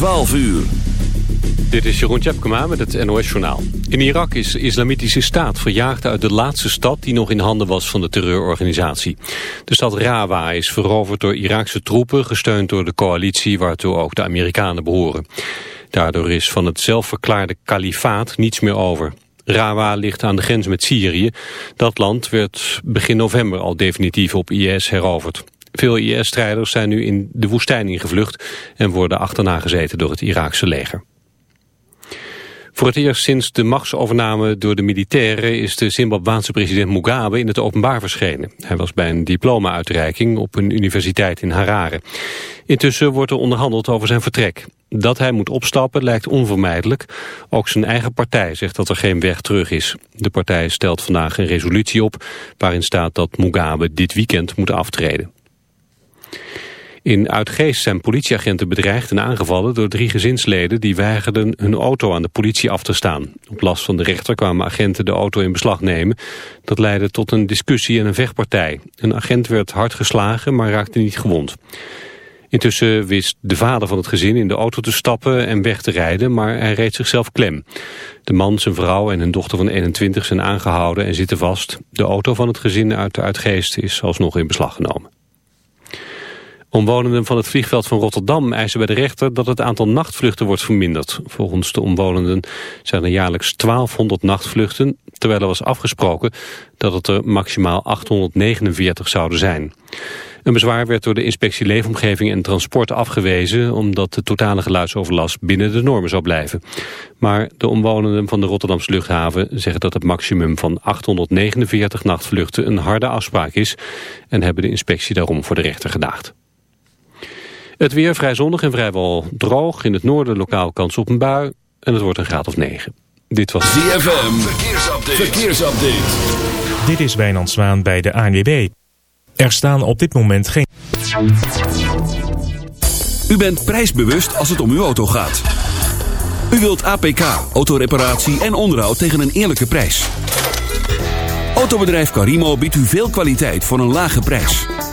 12 uur. Dit is Jeroen Tjepkema met het NOS Journaal. In Irak is de islamitische staat verjaagd uit de laatste stad... die nog in handen was van de terreurorganisatie. De stad Rawa is veroverd door Iraakse troepen... gesteund door de coalitie waartoe ook de Amerikanen behoren. Daardoor is van het zelfverklaarde kalifaat niets meer over. Rawa ligt aan de grens met Syrië. Dat land werd begin november al definitief op IS heroverd. Veel IS-strijders zijn nu in de woestijn ingevlucht... en worden achterna gezeten door het Iraakse leger. Voor het eerst sinds de machtsovername door de militairen is de Zimbabwaanse president Mugabe in het openbaar verschenen. Hij was bij een diploma-uitreiking op een universiteit in Harare. Intussen wordt er onderhandeld over zijn vertrek. Dat hij moet opstappen lijkt onvermijdelijk. Ook zijn eigen partij zegt dat er geen weg terug is. De partij stelt vandaag een resolutie op waarin staat dat Mugabe dit weekend moet aftreden. In Uitgeest zijn politieagenten bedreigd en aangevallen door drie gezinsleden die weigerden hun auto aan de politie af te staan. Op last van de rechter kwamen agenten de auto in beslag nemen. Dat leidde tot een discussie en een vechtpartij. Een agent werd hard geslagen, maar raakte niet gewond. Intussen wist de vader van het gezin in de auto te stappen en weg te rijden, maar hij reed zichzelf klem. De man, zijn vrouw en hun dochter van 21 zijn aangehouden en zitten vast. De auto van het gezin uit Uitgeest is alsnog in beslag genomen. Omwonenden van het vliegveld van Rotterdam eisen bij de rechter dat het aantal nachtvluchten wordt verminderd. Volgens de omwonenden zijn er jaarlijks 1200 nachtvluchten, terwijl er was afgesproken dat het er maximaal 849 zouden zijn. Een bezwaar werd door de inspectie Leefomgeving en Transport afgewezen... omdat de totale geluidsoverlast binnen de normen zou blijven. Maar de omwonenden van de Rotterdamse luchthaven zeggen dat het maximum van 849 nachtvluchten een harde afspraak is... en hebben de inspectie daarom voor de rechter gedaagd. Het weer vrij zonnig en vrijwel droog. In het noorden lokaal kans op een bui. En het wordt een graad of 9. Dit was ZFM. Verkeersupdate. Verkeersupdate. Dit is Wijnand Zwaan bij de ANWB. Er staan op dit moment geen... U bent prijsbewust als het om uw auto gaat. U wilt APK, autoreparatie en onderhoud tegen een eerlijke prijs. Autobedrijf Carimo biedt u veel kwaliteit voor een lage prijs.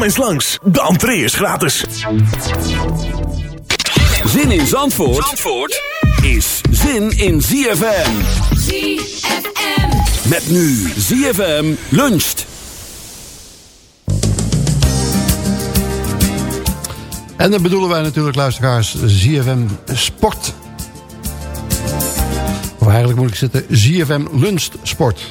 Kom eens langs, de entree is gratis. Zin in Zandvoort, Zandvoort is zin in ZFM. ZFM. Met nu ZFM luncht. En dan bedoelen wij natuurlijk, luisteraars, ZFM Sport. Of eigenlijk moet ik zitten, ZFM Lunch Sport.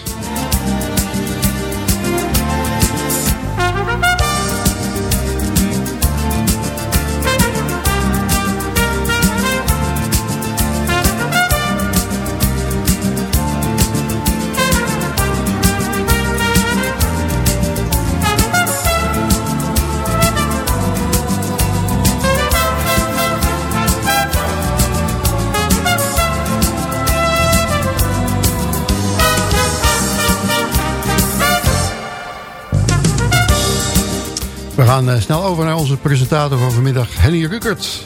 Presentator van vanmiddag, Henny Ruckert.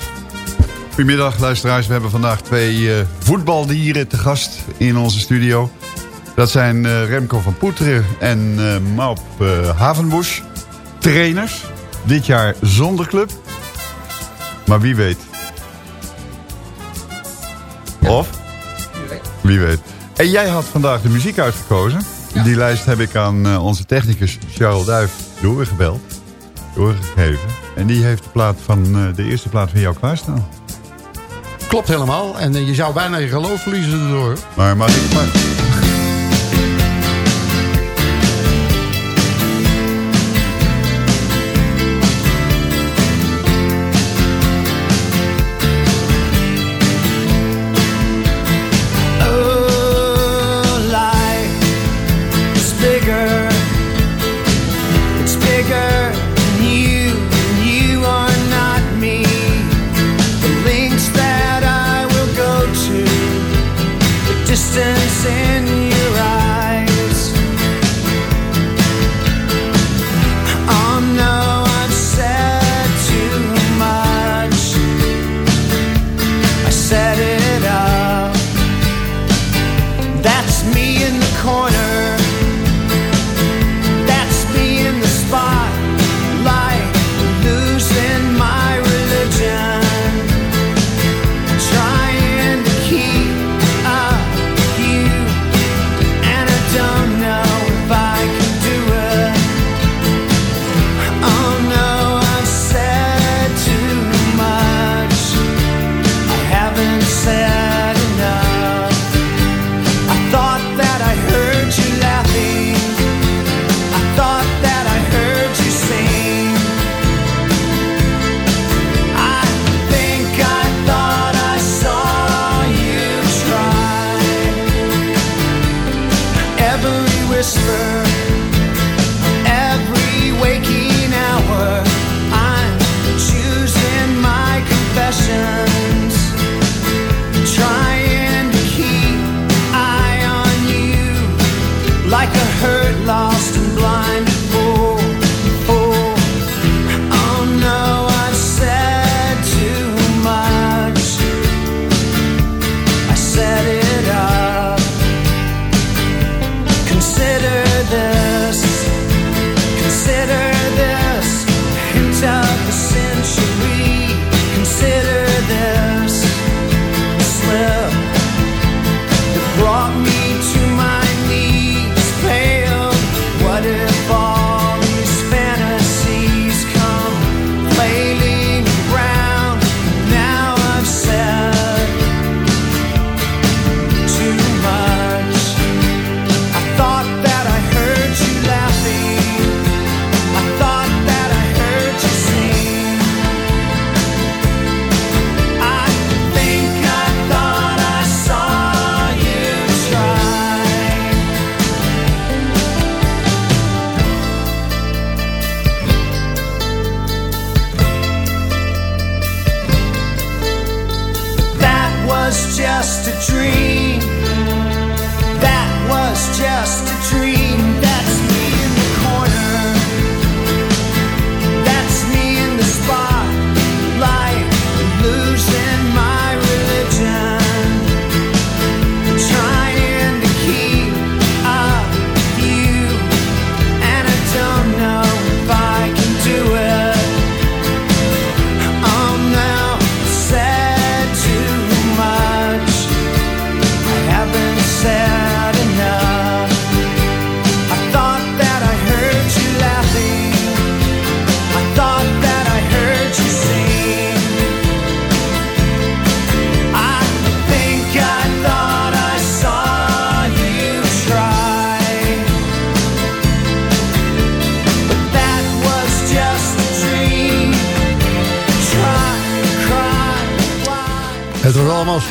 Goedemiddag luisteraars. We hebben vandaag twee eh, voetbaldieren te gast in onze studio. Dat zijn eh, Remco van Poeteren en uh, Maup Havenbusch. Trainers. Dit jaar zonder club. Maar wie weet. Of? Wie weet. En jij had vandaag de muziek uitgekozen. Die lijst heb ik aan eh, onze technicus Charles Duif doorgebeld. Doorgegeven. En die heeft de, plaat van, eh, de eerste plaat van jou klaarstaan. Klopt helemaal. En eh, je zou bijna je geloof verliezen erdoor. Maar maar... Oh, bigger. It's bigger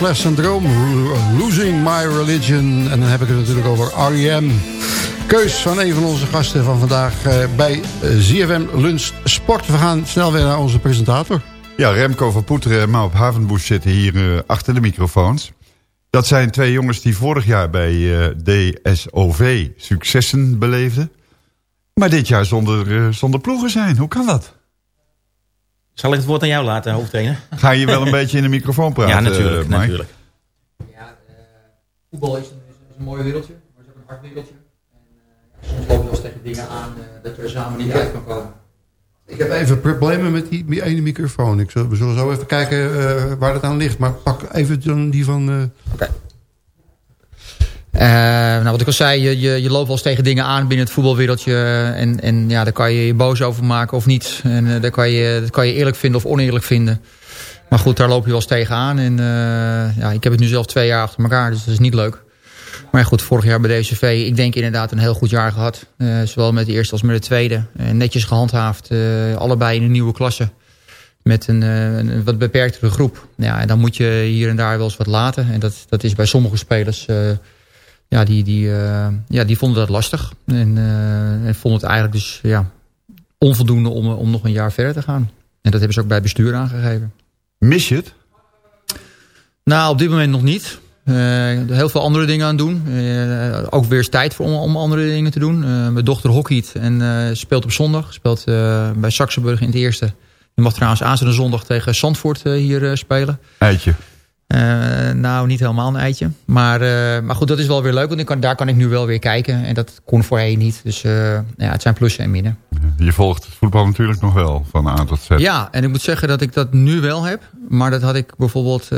een droom. Losing My Religion. En dan heb ik het natuurlijk over R.E.M. Keus van een van onze gasten van vandaag eh, bij eh, ZFM Lunch Sport. We gaan snel weer naar onze presentator. Ja, Remco van Poeteren en Maup Havenboes zitten hier eh, achter de microfoons. Dat zijn twee jongens die vorig jaar bij DSOV successen beleefden. Maar dit jaar zonder, zonder ploegen zijn. Hoe kan dat? Zal ik het woord aan jou laten, hoofdtrainer? Ga je wel een beetje in de microfoon praten, ja, natuurlijk. eh, Mike? natuurlijk. Ja, eh, voetbal is een, is, een mooi wereldje, maar het is ook een hard wereldje. En eh, ja, soms loop je wel tegen dingen aan eh, dat je er samen niet uit kan komen. Ik heb even problemen met die ene microfoon. Ik zal, we zullen zo even kijken eh, waar het aan ligt. Maar pak even dan die van, eh, nou, wat ik al zei, je, je, je loopt wel eens tegen dingen aan binnen het voetbalwereldje. En, en ja, daar kan je je boos over maken of niet. En uh, daar kan je, dat kan je eerlijk vinden of oneerlijk vinden. Maar goed, daar loop je wel eens tegenaan. En uh, ja, ik heb het nu zelf twee jaar achter elkaar, dus dat is niet leuk. Maar goed, vorig jaar bij DCV, ik denk inderdaad een heel goed jaar gehad. Zowel met de eerste als met de tweede. netjes gehandhaafd, allebei in een nieuwe klasse met een, een, wat beperktere groep. Ja, en dan moet je hier en daar wel eens wat laten. En dat, dat is bij sommige spelers... Uh, ja, die, die, uh, ja, die vonden dat lastig. En, uh, en vonden het eigenlijk dus ja, onvoldoende om, om nog een jaar verder te gaan. En dat hebben ze ook bij bestuur aangegeven. Mis je het? Nou, op dit moment nog niet. heel veel andere dingen aan doen. ook weer eens tijd voor om, om andere dingen te doen. mijn dochter hockeyt en speelt op zondag. Speelt bij Saxenburg in het eerste. Je mag trouwens aanstaande zondag tegen Zandvoort uh, hier uh, spelen. Eitje. Uh, nou, niet helemaal een eitje. Maar, maar goed, dat is wel weer leuk. Want ik kan, daar kan ik nu wel weer kijken. En dat kon voorheen niet. Dus ja, het zijn plussen en minnen. Je volgt het voetbal natuurlijk nog wel van A tot Z. Ja, en ik moet zeggen dat ik dat nu wel heb. Maar dat had ik bijvoorbeeld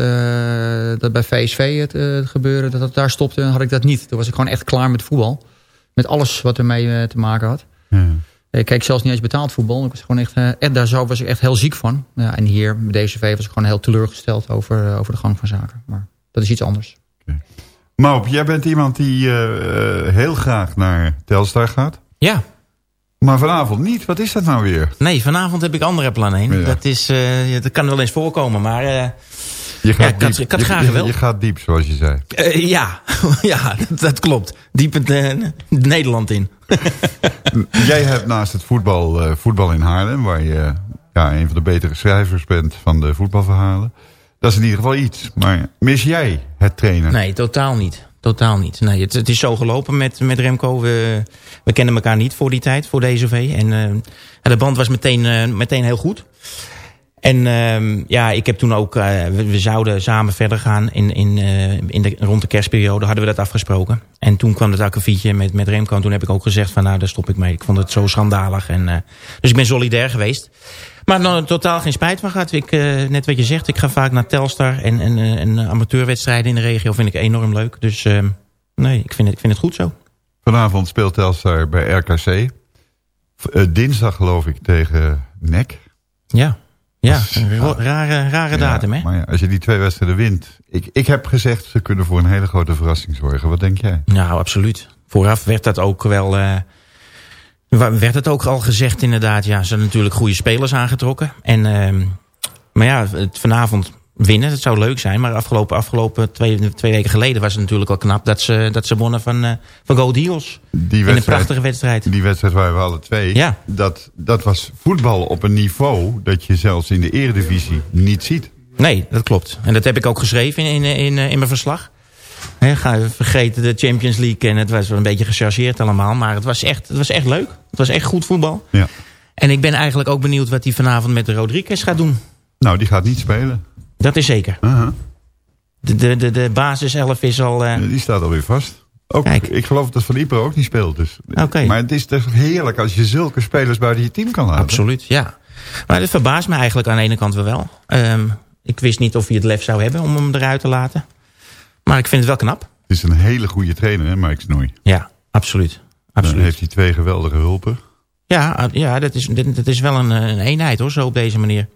dat bij VSV het, gebeuren. Dat het daar stopte, had ik dat niet. Toen was ik gewoon echt klaar met voetbal. Met alles wat ermee te maken had. Ja. Ik keek zelfs niet eens betaald voetbal. Ik was gewoon echt, echt, daar zo was ik echt heel ziek van. Ja, en hier, bij DCV, was ik gewoon heel teleurgesteld over, over de gang van zaken. Maar dat is iets anders. Okay. Maup, jij bent iemand die uh, heel graag naar Telstar gaat. Ja. Maar vanavond niet. Wat is dat nou weer? Nee, vanavond heb ik andere plannen. Ja. Dat, is, uh, dat kan wel eens voorkomen, maar... Je gaat, ja, ik, had, ik had graag je, je, gaat diep, zoals je zei. Uh, ja, ja dat, dat, klopt. Diep het uh, Nederland in. Jij hebt naast het voetbal, uh, voetbal in Haarlem... waar je ja, een van de betere schrijvers bent van de voetbalverhalen. Dat is in ieder geval iets. Maar mis jij het trainen? Nee, totaal niet. Totaal niet. Nee, het, het is zo gelopen met, met Remco. We, we kennen elkaar niet voor die tijd, voor DSV. En de band was meteen, meteen heel goed. En uh, ja, ik heb toen ook, uh, we, we, zouden samen verder gaan in, in, uh, in de, rond de kerstperiode hadden we dat afgesproken. En toen kwam het akkefietje met, met Remco en toen heb ik ook gezegd van nou daar stop ik mee. Ik vond het zo schandalig. En, uh, dus ik ben solidair geweest. Maar nou, totaal geen spijt van gehad. Ik, net wat je zegt, ik ga vaak naar Telstar en, en, en amateurwedstrijden in de regio vind ik enorm leuk. Dus ehm, nee, ik vind, het, ik vind het goed zo. Vanavond speelt Telstar bij RKC. dinsdag geloof ik tegen NEC. Ja. Ja, een rare, rare datum, hè? Maar ja, als je die twee wedstrijden wint... Ik, ik heb gezegd, ze kunnen voor een hele grote verrassing zorgen. Wat denk jij? Nou, absoluut. Vooraf werd dat ook wel... Uh, werd het ook al gezegd inderdaad. Ja, ze hebben natuurlijk goede spelers aangetrokken. En, uh, maar ja, het, vanavond winnen, dat zou leuk zijn. Maar afgelopen, afgelopen twee, twee weken geleden was het natuurlijk al knap... dat ze, dat ze wonnen van, uh, van Go Eagles. Die in een prachtige wedstrijd. Die wedstrijd waren we alle twee. Ja. Dat, dat was voetbal op een niveau... dat je zelfs in de eredivisie niet ziet. Nee, dat klopt. En dat heb ik ook geschreven in, in, in, in mijn verslag. He, ga vergeten de Champions League. En het was wel een beetje gechargeerd allemaal. Maar het was echt, het was echt leuk. Het was echt goed voetbal. Ja. En ik ben eigenlijk ook benieuwd wat hij vanavond met de Rodriguez gaat doen. Nou, die gaat niet spelen. Dat is zeker. Uh -huh. de, de, de, de basiself is al... Uh... Die staat alweer vast. Ook, Kijk. ik geloof dat Van Ieper ook niet speelt. Dus. Okay. Maar het is toch heerlijk als je zulke spelers buiten je team kan laten. Absoluut, ja. Maar dat verbaast me eigenlijk aan de ene kant wel. Um, ik wist niet of hij het lef zou hebben om hem eruit te laten. Maar ik vind het wel knap. Het is een hele goede trainer, hè, Mike Snoei. Ja, absoluut. absoluut. Dan heeft hij twee geweldige hulpen. Ja, ja dat, is, dat is wel een, een eenheid hoor, zo op deze manier.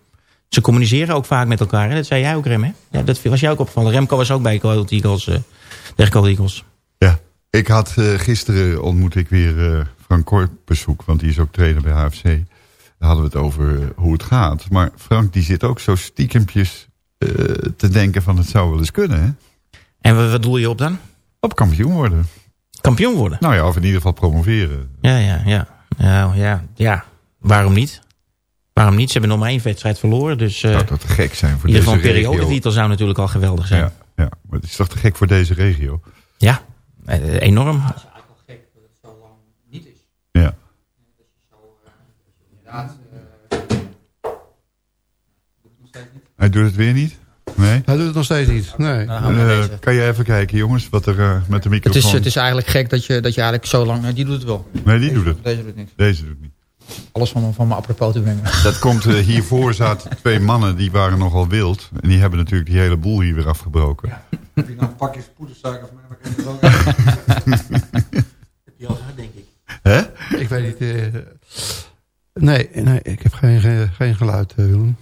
Ze communiceren ook vaak met elkaar. Hè? Dat zei jij ook, Rem. Hè? Ja, dat was jou ook opgevallen. Remco was ook bij Cold Eagles. Uh, tegen Cold Eagles. Ja, ik had uh, gisteren ontmoet ik weer uh, Frank bezoek. Want die is ook trainer bij HFC. Daar hadden we het over hoe het gaat. Maar Frank die zit ook zo stiekempjes te denken van het zou wel eens kunnen. Hè? En wat doel je op dan? Op kampioen worden. Kampioen worden? Nou ja, of in ieder geval promoveren. Ja, ja, ja. Nou, ja, ja. Waarom niet? Waarom niet? Ze hebben nog maar één wedstrijd verloren. Dus, uh, zou dat te gek zijn voor in deze regio. regio. In periodetitel zou natuurlijk al geweldig zijn. Ja, ja, maar het is toch te gek voor deze regio? Ja, eh, enorm. Het is eigenlijk wel gek dat het zo lang niet is. Ja. Dat je zo, uh, inderdaad... Hij doet het weer niet? Nee? Hij doet het nog steeds niet. Nee. Nou, Uh, kan je even kijken, jongens, wat er uh, met de Het microfoon... is, het is eigenlijk gek dat je, dat je eigenlijk zo lang... Die doet het wel. Nee, die doet het. Deze doet het niet. Deze doet het niet. Alles van, van me apropos te brengen. Dat komt, uh, hiervoor zaten twee mannen, die waren nogal wild. En die hebben natuurlijk die hele boel hier weer afgebroken. Heb je nou een pakje poedersuiker voor mij? Heb het ook. Heb je al gehad, denk ik. Hè? ik weet niet. eh, nee, nee, ik heb geen, geen, geen geluid, eh, Willem.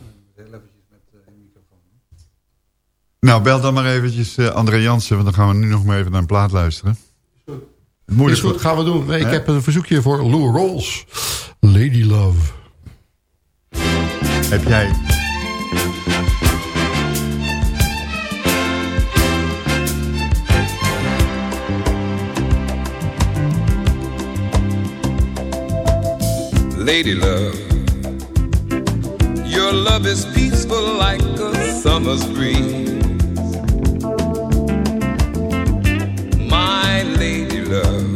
Nou, bel dan maar eventjes eh, André Jansen, want dan gaan we nu nog maar even naar een plaat luisteren. Het moet Is goed, gaan we doen. Nee, ik heb een verzoekje voor Lou Rolls. Lady Love. Heb jij... Lady love, your love is peaceful like a summer's breeze. My lady love,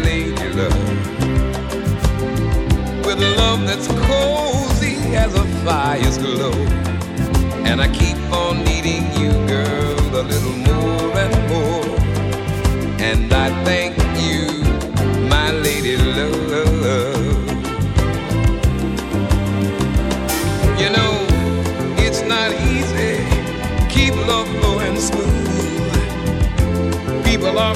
love that's cozy as a fire's glow. And I keep on needing you, girl, a little more and more. And I thank you, my lady love. You know, it's not easy. Keep love flowing smooth. People are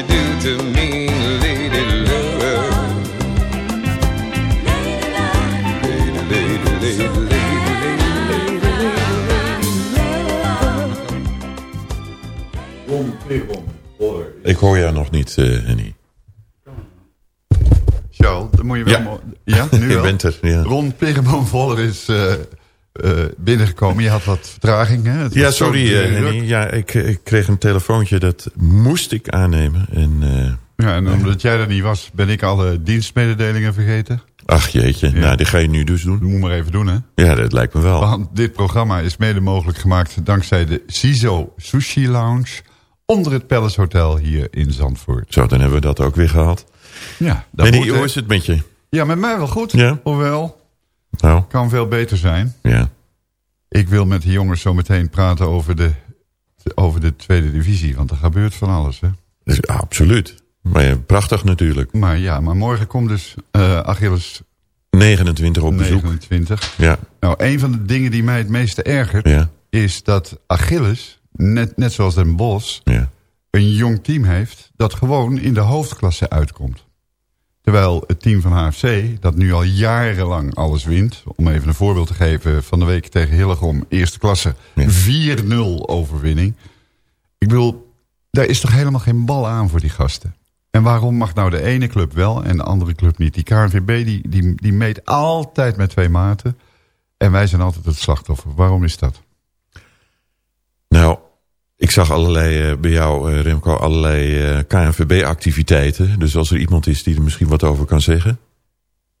you do to me, lady love. Lady, lady, lady, lady, lady, Ik hoor jou nog niet, eh, Henny. Charles, dan moet je wel... Ja. nu Je wel? bent er, ja. Ron Perenboom-Voller is eh, eh, binnengekomen. Je had wat vertraging, hè? Het Ja, sorry eh. Henny. Ja, ik, ik kreeg een telefoontje, dat moest ik aannemen. En, eh, Ja, en omdat jij er niet was, ben ik alle dienstmededelingen vergeten. ach jeetje, nou die ga je nu dus doen. Dat moet maar even doen, hè? Ja, dat lijkt me wel. Want dit programma is mede mogelijk gemaakt dankzij de CISO Sushi Lounge onder het Palace Hotel hier in Zandvoort. Zo, dan hebben we dat ook weer gehad. Ja, dat hè? hoe is het met je? Ja, met mij wel goed. Ja. Hoewel, Nou, kan veel beter zijn. ja. Ik wil met de jongens zo meteen praten over de, over de tweede divisie. Want er gebeurt van alles, hè? Dus, absoluut. Maar ja, prachtig natuurlijk. Maar ja, maar morgen komt dus eh Achilles 29 op bezoek. 29. Ja, Nou, een van de dingen die mij het meeste ergert... ja, is dat Achilles, net, net zoals Den Bos... ja. een jong team heeft dat gewoon in de hoofdklasse uitkomt. Terwijl het team van HFC, dat nu al jarenlang alles wint... om even een voorbeeld te geven, van de week tegen Hillegom, eerste klasse... Ja. 4-0 overwinning. Ik bedoel, daar is toch helemaal geen bal aan voor die gasten? En waarom mag nou de ene club wel en de andere club niet? Die KNVB die, die, die meet altijd met twee maten... en wij zijn altijd het slachtoffer. Waarom is dat? Nou, ik zag allerlei, eh, bij jou eh, Remco, allerlei eh, KNVB-activiteiten. Dus als er iemand is die er misschien wat over kan zeggen.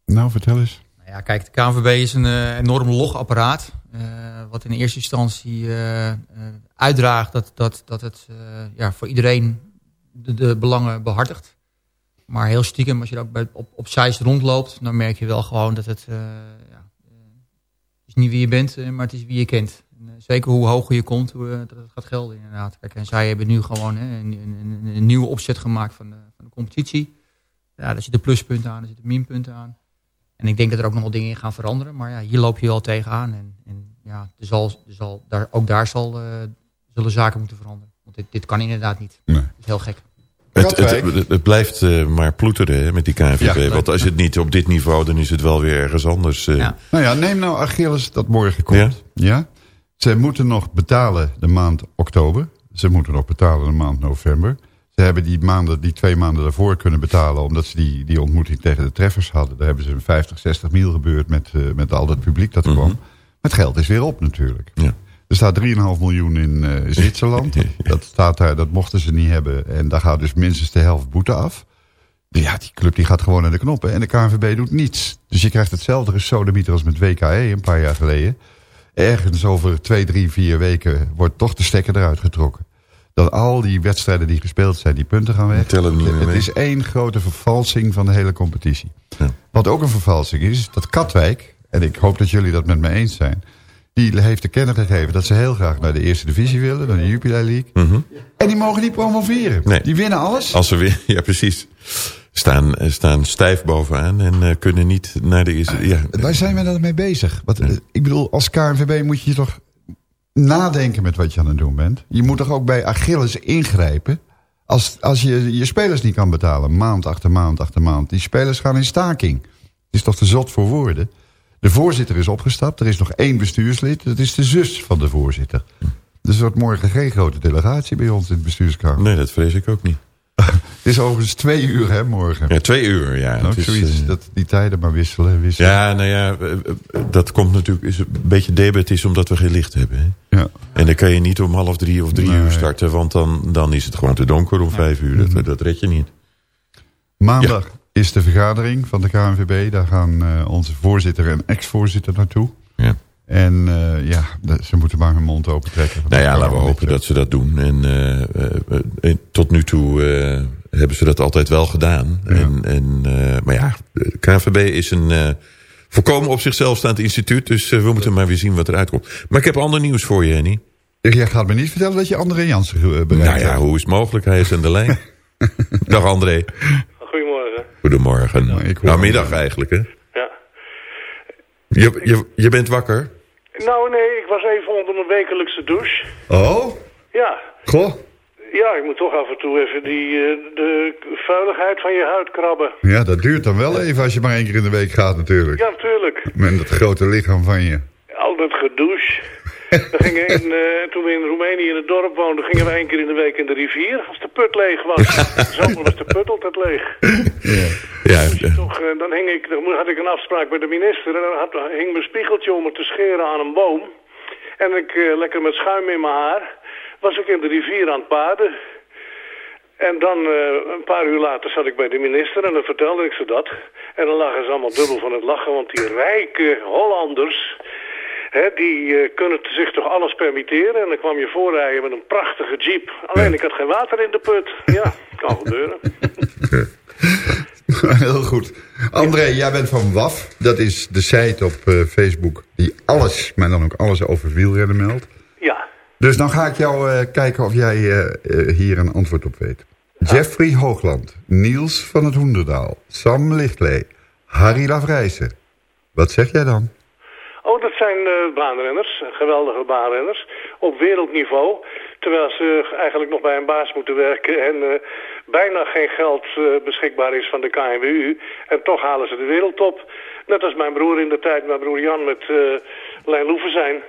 Nou, vertel eens. Nou ja, kijk, de KNVB is een eh, enorm logapparaat. eh, wat in eerste instantie eh, eh, uitdraagt dat, dat, dat het eh, ja, voor iedereen de, de belangen behartigt. Maar heel stiekem, als je ook bij, op, op Zeist rondloopt, dan merk je wel gewoon dat het, eh, ja, het is niet wie je bent, maar het is wie je kent. En, eh, zeker hoe hoger je komt, hoe, eh, dat het gaat gelden inderdaad. Kijk, en zij hebben nu gewoon hè, een, een, een, een nieuwe opzet gemaakt van de, van de competitie. Ja, daar zitten pluspunten aan, er zitten minpunten aan. En ik denk dat er ook nog wel dingen in gaan veranderen. Maar ja, hier loop je wel tegenaan. En, en ja, er zal, er zal, daar, ook daar zal, eh, zullen zaken moeten veranderen. Want dit, dit kan inderdaad niet. Nee. Dat is heel gek. Het, het, Katwijk. het, het blijft eh, maar ploeteren hè, met die KNVB. Ja, Want als het niet op dit niveau, dan is het wel weer ergens anders. eh. Ja. Nou ja, neem nou Achilles dat morgen komt. Ja? Ze moeten nog betalen de maand oktober. Ze moeten nog betalen de maand november. Ze hebben die, maanden, die twee maanden daarvoor kunnen betalen... omdat ze die, die ontmoeting tegen de treffers hadden. Daar hebben ze een 50, 60 mil gebeurd met, eh, met al dat publiek dat kwam. Maar het geld is weer op natuurlijk. Ja. Er staat 3,5 miljoen in eh, Zwitserland. dat, staat daar, dat mochten ze niet hebben. En daar gaat dus minstens de helft boete af. Ja, die club die gaat gewoon naar de knoppen. En de KNVB doet niets. Dus je krijgt hetzelfde gesodemieter als met WKE een paar jaar geleden. Ergens over twee, drie, vier weken wordt toch de stekker eruit getrokken. Dat al die wedstrijden die gespeeld zijn, die punten gaan weg. Het is één grote vervalsing van de hele competitie. Ja. Wat ook een vervalsing is, dat Katwijk... en ik hoop dat jullie dat met me eens zijn... die heeft te kennen gegeven dat ze heel graag naar de eerste divisie willen... naar de Jupiler League. En die mogen niet promoveren. Mhm. Nee. Die winnen alles. Als ze weer, ja precies, staan, eh, staan stijf bovenaan en eh, kunnen niet naar de eerste... Ja, Waar zijn we dan mee bezig? Wat, eh, Ik bedoel, als KNVB moet je toch nadenken met wat je aan het doen bent. Je moet toch ook bij Achilles ingrijpen... Als, als je je spelers niet kan betalen, maand achter maand achter maand. Die spelers gaan in staking. Het is toch te zot voor woorden. De voorzitter is opgestapt. Er is nog één bestuurslid. Dat is de zus van de voorzitter. Dus er wordt morgen geen grote delegatie bij ons in het bestuurskamer. nee, dat vrees ik ook niet. Het is overigens twee uur, hè, morgen. Ja, twee uur, ja. Ook het is, zoiets, eh, dat die tijden maar wisselen. wisselen. ja, nou ja, eh, eh, dat komt natuurlijk, is een beetje debet is omdat we geen licht hebben. Hè? Ja. En dan kan je niet om half drie of drie Nee. uur starten, want dan, dan is het gewoon te donker om vijf uur. Dat, dat red je niet. Maandag is de vergadering van de KNVB. Daar gaan eh, onze voorzitter en ex-voorzitter naartoe. En eh, ja, ze moeten maar hun mond open trekken. Nou ja, laten we hopen dat ze dat doen. En eh, eh, tot nu toe eh, hebben ze dat altijd wel gedaan. En, en, eh, maar ja, de KNVB is een eh, volkomen op zichzelf staand instituut. Dus we moeten maar weer zien wat eruit komt. Maar ik heb ander nieuws voor je, Henny. Jij gaat me niet vertellen dat je André Jansen bereikt Nou ja, hoe is het mogelijk? Hij is aan de lijn. Dag André. Goedemorgen. Goedemorgen. nou, hem. middag eigenlijk, hè? Ja. Je, je, je bent wakker? Nou nee, ik was even onder mijn wekelijkse douche. Oh, Ja. goh. Ja, ik moet toch af en toe even die, eh, de vuiligheid van je huid krabben. Ja, dat duurt dan wel even als je maar één keer in de week gaat natuurlijk. Ja, natuurlijk. Met dat grote lichaam van je. Al dat gedouche. We gingen in, eh, toen we in Roemenië in het dorp woonden, gingen we één keer in de week in de rivier. Als de put leeg was. Zo was de put altijd leeg. Ja, eh, Toch, eh, dan hing ik, dan had ik een afspraak met de minister. En dan had, hing mijn spiegeltje om het te scheren aan een boom. En ik, eh, lekker met schuim in mijn haar, was ik in de rivier aan het baden. En dan, een paar uur later, zat ik bij de minister en dan vertelde ik ze dat. En dan lagen ze allemaal dubbel van het lachen, want die rijke Hollanders... Hè, die eh, kunnen zich toch alles permitteren. En dan kwam je voorrijden met een prachtige jeep. Alleen ik had geen water in de put. Ja, kan gebeuren. Heel goed. André, jij bent van WAF. Dat is de site op eh, Facebook die alles, maar dan ook alles over wielrennen meldt. Ja, Dus dan ga ik jou eh, kijken of jij hier een antwoord op weet. Jeffrey Hoogland, Niels van het Hoenderdaal, Sam Lichtlee, Harry Lavrijsen. Wat zeg jij dan? Oh, dat zijn eh, baanrenners, geweldige baanrenners, op wereldniveau. Terwijl ze eigenlijk nog bij een baas moeten werken en eh, bijna geen geld eh, beschikbaar is van de KNWU. En toch halen ze de wereldtop. Net als mijn broer in de tijd, mijn broer Jan met Lijn Loeven zijn.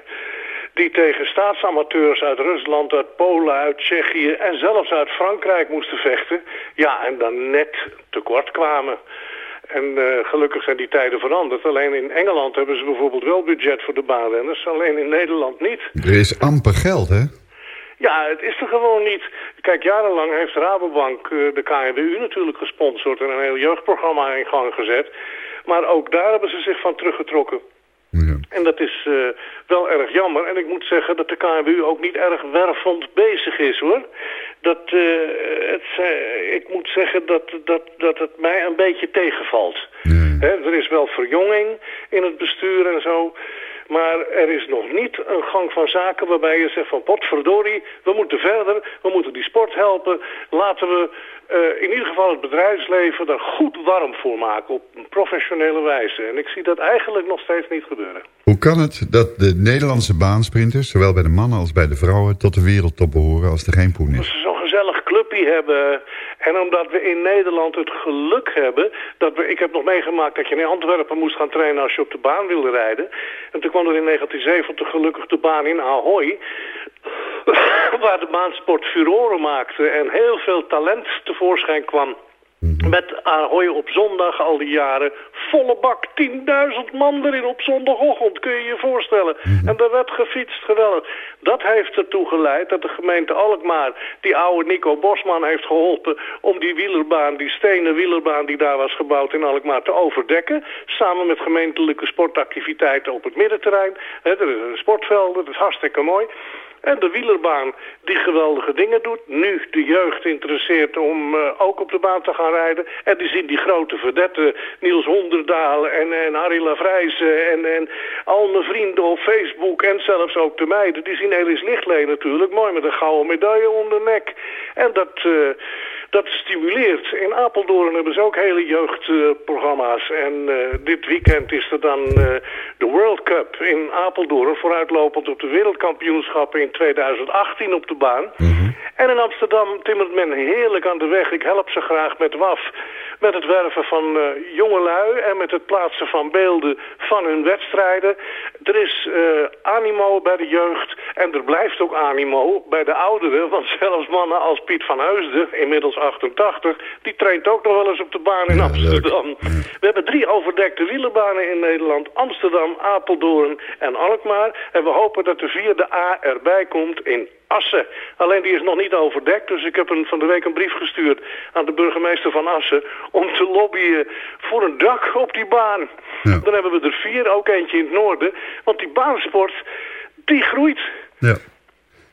Die tegen staatsamateurs uit Rusland, uit Polen, uit Tsjechië en zelfs uit Frankrijk moesten vechten. Ja, en dan net tekort kwamen. En uh, gelukkig zijn die tijden veranderd. Alleen in Engeland hebben ze bijvoorbeeld wel budget voor de baanrenners. Alleen in Nederland niet. Er is amper geld, hè? Ja, het is er gewoon niet. Kijk, jarenlang heeft Rabobank uh, de KNWU natuurlijk gesponsord... en een heel jeugdprogramma in gang gezet. Maar ook daar hebben ze zich van teruggetrokken. Ja. En dat is uh, wel erg jammer. En ik moet zeggen dat de KNWU ook niet erg wervend bezig is, hoor. Dat, uh, het, ik moet zeggen dat, dat, dat het mij een beetje tegenvalt. He, er is wel verjonging in het bestuur en zo... Maar er is nog niet een gang van zaken waarbij je zegt van potverdorie, we moeten verder, we moeten die sport helpen. Laten we uh, in ieder geval het bedrijfsleven er goed warm voor maken op een professionele wijze. En ik zie dat eigenlijk nog steeds niet gebeuren. Hoe kan het dat de Nederlandse baansprinters, zowel bij de mannen als bij de vrouwen, tot de wereldtop behoren als er geen poen is? Gezellig clubje hebben en omdat we in Nederland het geluk hebben... dat we, ik heb nog meegemaakt dat je in Antwerpen moest gaan trainen als je op de baan wilde rijden. En toen kwam er in 1970 gelukkig de baan in Ahoy... waar de baansport furoren maakte en heel veel talent tevoorschijn kwam. Met Ahoy op zondag al die jaren. Volle bak, 10.000 man erin op zondagochtend, kun je je voorstellen. En er werd gefietst, geweldig. Dat heeft ertoe geleid dat de gemeente Alkmaar... die oude Nico Bosman heeft geholpen om die wielerbaan... die stenen wielerbaan die daar was gebouwd in Alkmaar te overdekken. Samen met gemeentelijke sportactiviteiten op het middenterrein. He, er is een sportveld, dat is hartstikke mooi. En de wielerbaan die geweldige dingen doet. Nu de jeugd interesseert om uh, ook op de baan te gaan rijden. En die zien die grote verdetten, Niels Honderdaal en, en Harry Lavrijzen en, en al mijn vrienden op Facebook en zelfs ook de meiden. Die zien Elis Lichtlee natuurlijk, mooi met een gouden medaille om de nek. En dat... Uh, dat stimuleert. In Apeldoorn hebben ze ook hele jeugdprogramma's. En uh, dit weekend is er dan uh, de World Cup in Apeldoorn... vooruitlopend op de wereldkampioenschappen in 2018 op de baan. Mm -hmm. En in Amsterdam timmert men heerlijk aan de weg. Ik help ze graag met WAF. Met het werven van jongelui en met het plaatsen van beelden van hun wedstrijden. Er is animo bij de jeugd en er blijft ook animo bij de ouderen. Want zelfs mannen als Piet van Heusden, inmiddels 88, die traint ook nog wel eens op de baan in Ja, Amsterdam. leuk. We hebben drie overdekte wielerbanen in Nederland. Amsterdam, Apeldoorn en Alkmaar. En we hopen dat de vierde A erbij komt in Assen. Alleen die is nog niet overdekt, dus ik heb een, van de week een brief gestuurd aan de burgemeester van Assen om te lobbyen voor een dak op die baan. Ja. Dan hebben we er vier, ook eentje in het noorden, want die baansport, die groeit. Ja.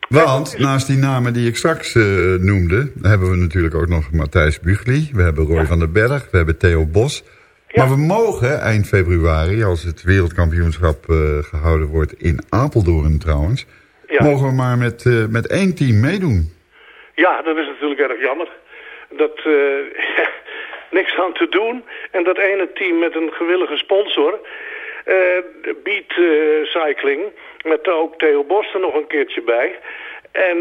Want naast die namen die ik straks uh, noemde... hebben we natuurlijk ook nog Matthijs Bugli. We hebben Roy ja. van den Berg. We hebben Theo Bos. Ja. Maar we mogen eind februari, als het wereldkampioenschap uh, gehouden wordt... in Apeldoorn trouwens... Ja. mogen we maar met, uh, met één team meedoen. Ja, dat is natuurlijk erg jammer. Dat... niks aan te doen. En dat ene team met een gewillige sponsor... Beat Cycling met ook Theo Bos er nog een keertje bij. En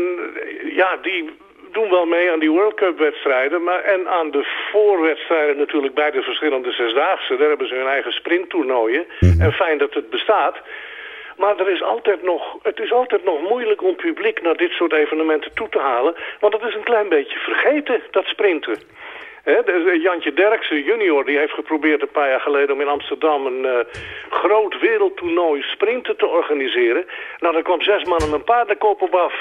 ja, die doen wel mee aan die World Cup wedstrijden. Maar, en aan de voorwedstrijden natuurlijk bij de verschillende zesdaagse. Daar hebben ze hun eigen sprinttoernooien. Mm -hmm. En fijn dat het bestaat. Maar er is altijd nog, het is altijd nog moeilijk om publiek naar dit soort evenementen toe te halen. Want het is een klein beetje vergeten, dat sprinten. He, Jantje Derksen junior die heeft geprobeerd een paar jaar geleden om in Amsterdam een uh, groot wereldtoernooi sprinten te organiseren. Nou, daar kwam zes man en een paardenkop op af.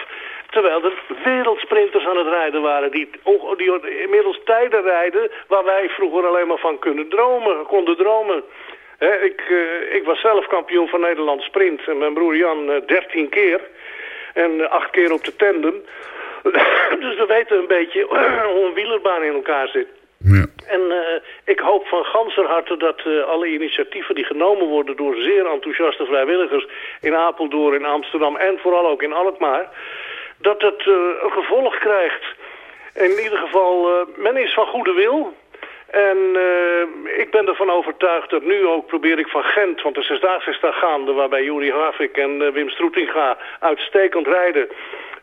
Terwijl er wereldsprinters aan het rijden waren die, die inmiddels tijden rijden waar wij vroeger alleen maar van kunnen dromen, konden dromen. He, ik, uh, ik was zelf kampioen van Nederland sprint en mijn broer Jan uh, 13 keer. En uh, acht keer op de tandem. dus we weten een beetje hoe een wielerbaan in elkaar zit. Ja. En uh, ik hoop van ganser harte dat uh, alle initiatieven die genomen worden door zeer enthousiaste vrijwilligers in Apeldoorn, in Amsterdam en vooral ook in Alkmaar, dat het uh, een gevolg krijgt. In ieder geval, eh, men is van goede wil. En eh, ik ben ervan overtuigd dat nu ook probeer ik van Gent... want de Zesdaagse is daar gaande... waarbij Juri Havik en eh, Wim Stroetinga uitstekend rijden...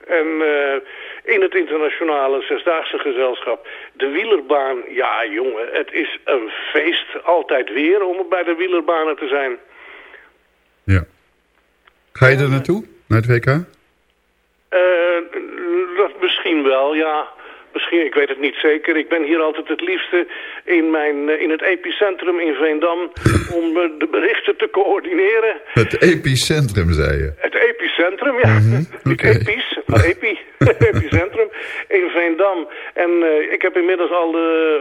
En eh, in het internationale Zesdaagse gezelschap, de wielerbaan... ja jongen, het is een feest altijd weer om bij de wielerbanen te zijn. Ja. Ga je er naartoe, naar het WK? Dat misschien wel, ja. Misschien, ik weet het niet zeker. Ik ben hier altijd het liefste in, mijn, eh, in het epicentrum in Veendam... om eh, de berichten te coördineren. Het epicentrum, zei je. Het epicentrum, ja. Niet episch, maar epi. epicentrum in Veendam. En eh, ik heb inmiddels al de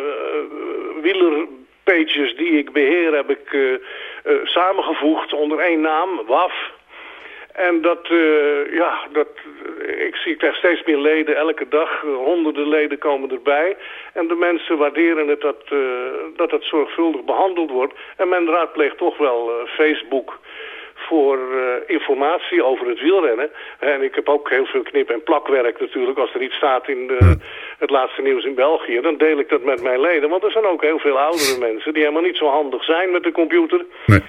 uh, wielerpages die ik beheer... heb ik samengevoegd onder één naam, WAF... En dat, eh, ja, dat, ik zie echt steeds meer leden elke dag. Honderden leden komen erbij. En de mensen waarderen het dat, eh, dat het zorgvuldig behandeld wordt. En men raadpleegt toch wel eh, Facebook voor informatie over het wielrennen. En ik heb ook heel veel knip- en plakwerk natuurlijk. Als er iets staat in de, het laatste nieuws in België, dan deel ik dat met mijn leden. Want er zijn ook heel veel oudere mensen die helemaal niet zo handig zijn met de computer.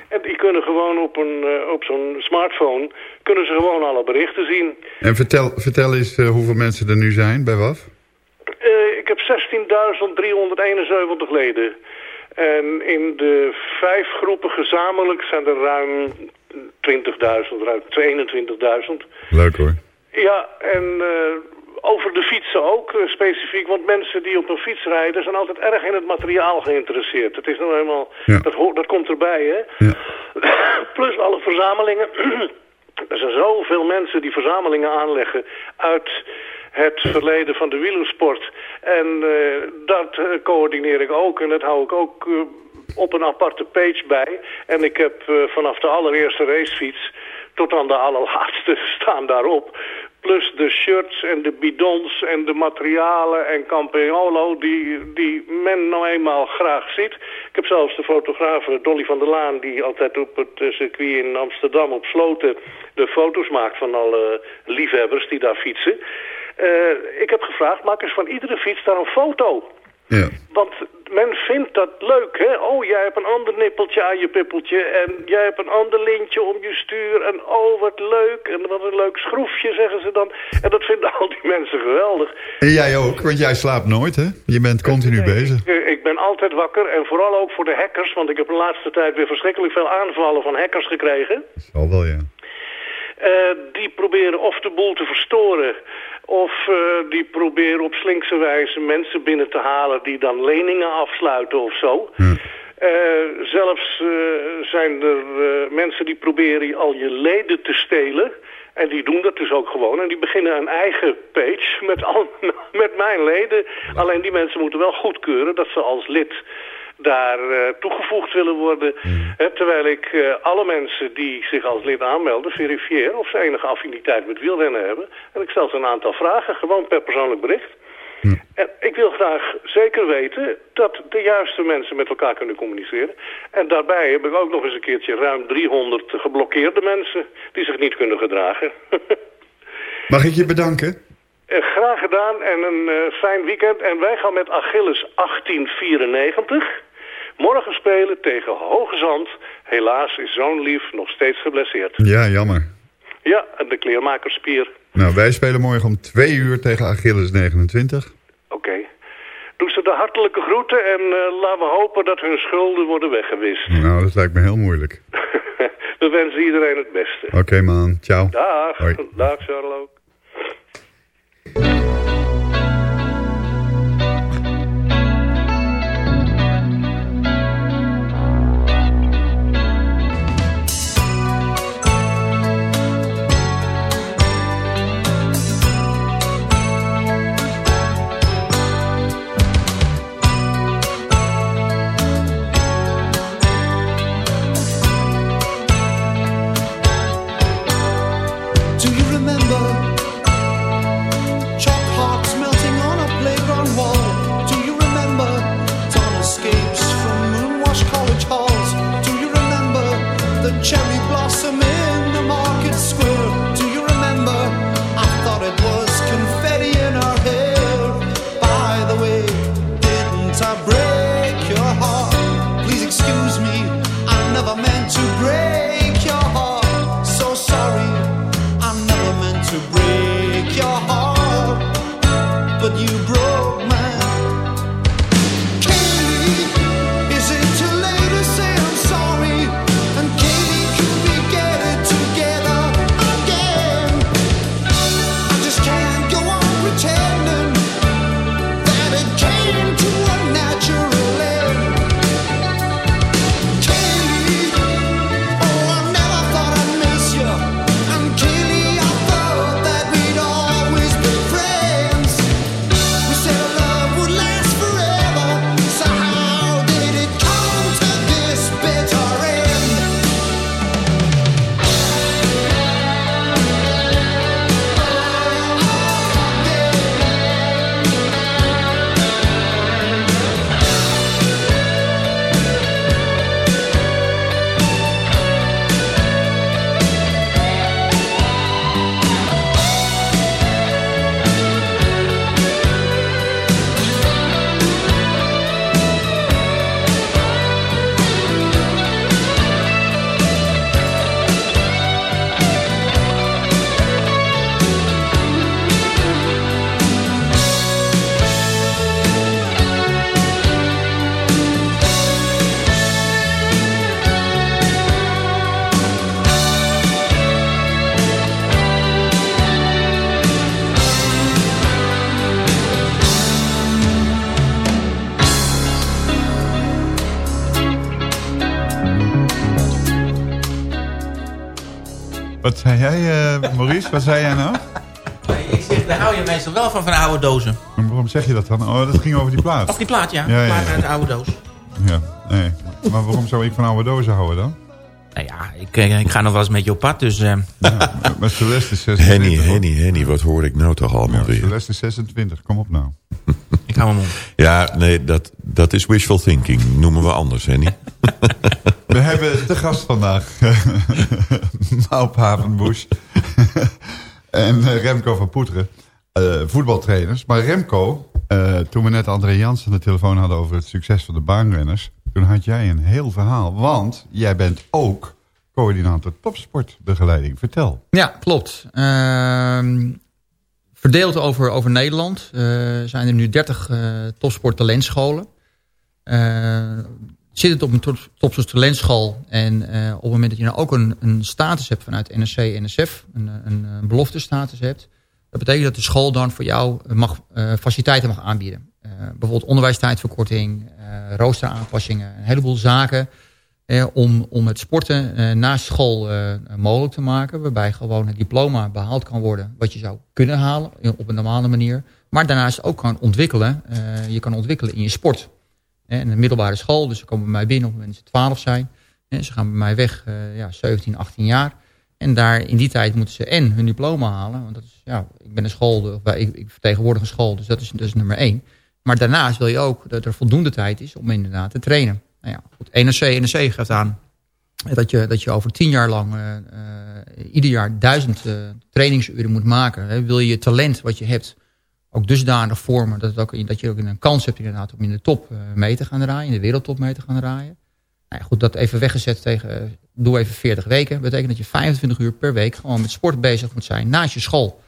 En die kunnen gewoon op, een, eh, op zo'n smartphone, kunnen ze gewoon alle berichten zien. En vertel, vertel eens eh, hoeveel mensen er nu zijn bij WAF. Eh, ik heb 16.371 leden. En in de vijf groepen gezamenlijk zijn er ruim 20.000, ruim 22.000. Leuk hoor. Ja, en over de fietsen ook eh, specifiek. Want mensen die op een fiets rijden zijn altijd erg in het materiaal geïnteresseerd. Het is nou helemaal, dat, hoort- dat komt erbij hè. Plus alle verzamelingen. er zijn zoveel mensen die verzamelingen aanleggen uit het verleden van de wielersport. En eh, dat eh, coördineer ik ook en dat hou ik ook op een aparte page bij. En ik heb vanaf de allereerste racefiets tot aan de allerlaatste staan daarop. Plus de shirts en de bidons en de materialen en Campagnolo die, die men nou eenmaal graag ziet. Ik heb zelfs de fotograaf eh, Dolly van der Laan die altijd op het eh, circuit in Amsterdam op Sloten de foto's maakt van alle liefhebbers die daar fietsen. Eh, ik heb gevraagd, maak eens van iedere fiets daar een foto. Ja. Want men vindt dat leuk, hè? Oh, jij hebt een ander nippeltje aan je pippeltje... en jij hebt een ander lintje om je stuur... en oh, wat leuk, en wat een leuk schroefje, zeggen ze dan. En dat vinden al die mensen geweldig. En jij ook, want jij slaapt nooit, hè? Je bent continu bezig. Ik, ik ben altijd wakker en vooral ook voor de hackers... want ik heb de laatste tijd weer verschrikkelijk veel aanvallen van hackers gekregen... Zal wel, ja. Eh, die proberen of de boel te verstoren... of eh, die proberen op slinkse wijze mensen binnen te halen... die dan leningen afsluiten of zo. Eh, zelfs zijn er mensen die proberen al je leden te stelen... En die doen dat dus ook gewoon. En die beginnen een eigen page met, al, met mijn leden. Alleen die mensen moeten wel goedkeuren dat ze als lid daar eh, toegevoegd willen worden. Hè, terwijl ik eh, alle mensen die zich als lid aanmelden verifieer of ze enige affiniteit met wielrennen hebben. En ik stel ze een aantal vragen, gewoon per persoonlijk bericht. En ik wil graag zeker weten dat de juiste mensen met elkaar kunnen communiceren. En daarbij heb ik ook nog eens een keertje ruim 300 geblokkeerde mensen die zich niet kunnen gedragen. Mag ik je bedanken? Eh, graag gedaan en een fijn weekend. En wij gaan met Achilles 1894 morgen spelen tegen Hoge Zand. Helaas is zo'n lief nog steeds geblesseerd. Ja, jammer. Ja, en de kleermakerspier. Nou, wij spelen morgen om twee uur tegen Achilles 29. Oké. Doe ze de hartelijke groeten en eh, laten we hopen dat hun schulden worden weggewist. Nou, dat lijkt me heel moeilijk. we wensen iedereen het beste. Oké, man. Ciao. Dag. Hoi. Dag, Charles ook. Jij, eh, Maurice? Wat zei jij nou? Ik zeg, daar hou je meestal wel van, van oude dozen. Maar waarom zeg je dat dan? Oh, dat ging over die plaat. Of die plaat, ja. Ja, ja, plaat uit de oude doos. Ja, nee. Maar waarom zou ik van oude dozen houden dan? Nou ja, ik, eh, ik ga nog wel eens met je op pad, dus... eh, Maar Celeste is 26. Henny. Henny, Henny, wat hoor ik nou toch allemaal Ja, weer? Celeste is 26, kom op nou. ik hou mijn mond. Ja, nee, dat, dat is wishful thinking. Noemen we anders, Henny. We hebben de gast vandaag, Maup Havenbusch en eh, Remco van Poeteren, eh, voetbaltrainers. Maar Remco, eh, toen we net André Jans aan de telefoon hadden over het succes van de baanrenners, toen had jij een heel verhaal. Want jij bent ook coördinator topsportbegeleiding. Vertel. Ja, klopt. Ehm, verdeeld over, over Nederland zijn er nu 30 eh topsporttalentscholen. Eh zit het op een top- topsporttalentschool en eh, op het moment dat je nou ook een, een status hebt vanuit en NSF, een, een, een beloftestatus hebt, dat betekent dat de school dan voor jou mag, eh, faciliteiten mag aanbieden. Eh, bijvoorbeeld onderwijstijdverkorting, eh roosteraanpassingen, een heleboel zaken eh, om, om het sporten eh, na school eh, mogelijk te maken. Waarbij gewoon het diploma behaald kan worden wat je zou kunnen halen op een normale manier. Maar daarnaast ook kan ontwikkelen. eh, je kan ontwikkelen in je sport. In de middelbare school, dus ze komen bij mij binnen op het moment dat ze 12 zijn. Eh, ze gaan bij mij weg, eh, ja, 17, 18 jaar. En daar in die tijd moeten ze en hun diploma halen. Want dat is, ja, ik ben een school, ik, ik vertegenwoordig een school, dus dat is, dat nummer één. Maar daarnaast wil je ook dat er voldoende tijd is om inderdaad te trainen. Nou ja, goed, NRC, NRC geeft aan dat je, dat je over tien jaar lang eh, eh, ieder jaar duizend eh, trainingsuren moet maken. Hè. Wil je talent wat je hebt ook dusdanig vormen dat, ook, dat je ook een kans hebt inderdaad om in de top eh, mee te gaan draaien, in de wereldtop mee te gaan draaien. Nou goed, dat even weggezet tegen, eh, doe even 40 weken. betekent dat je 25 uur per week gewoon met sport bezig moet zijn naast je school.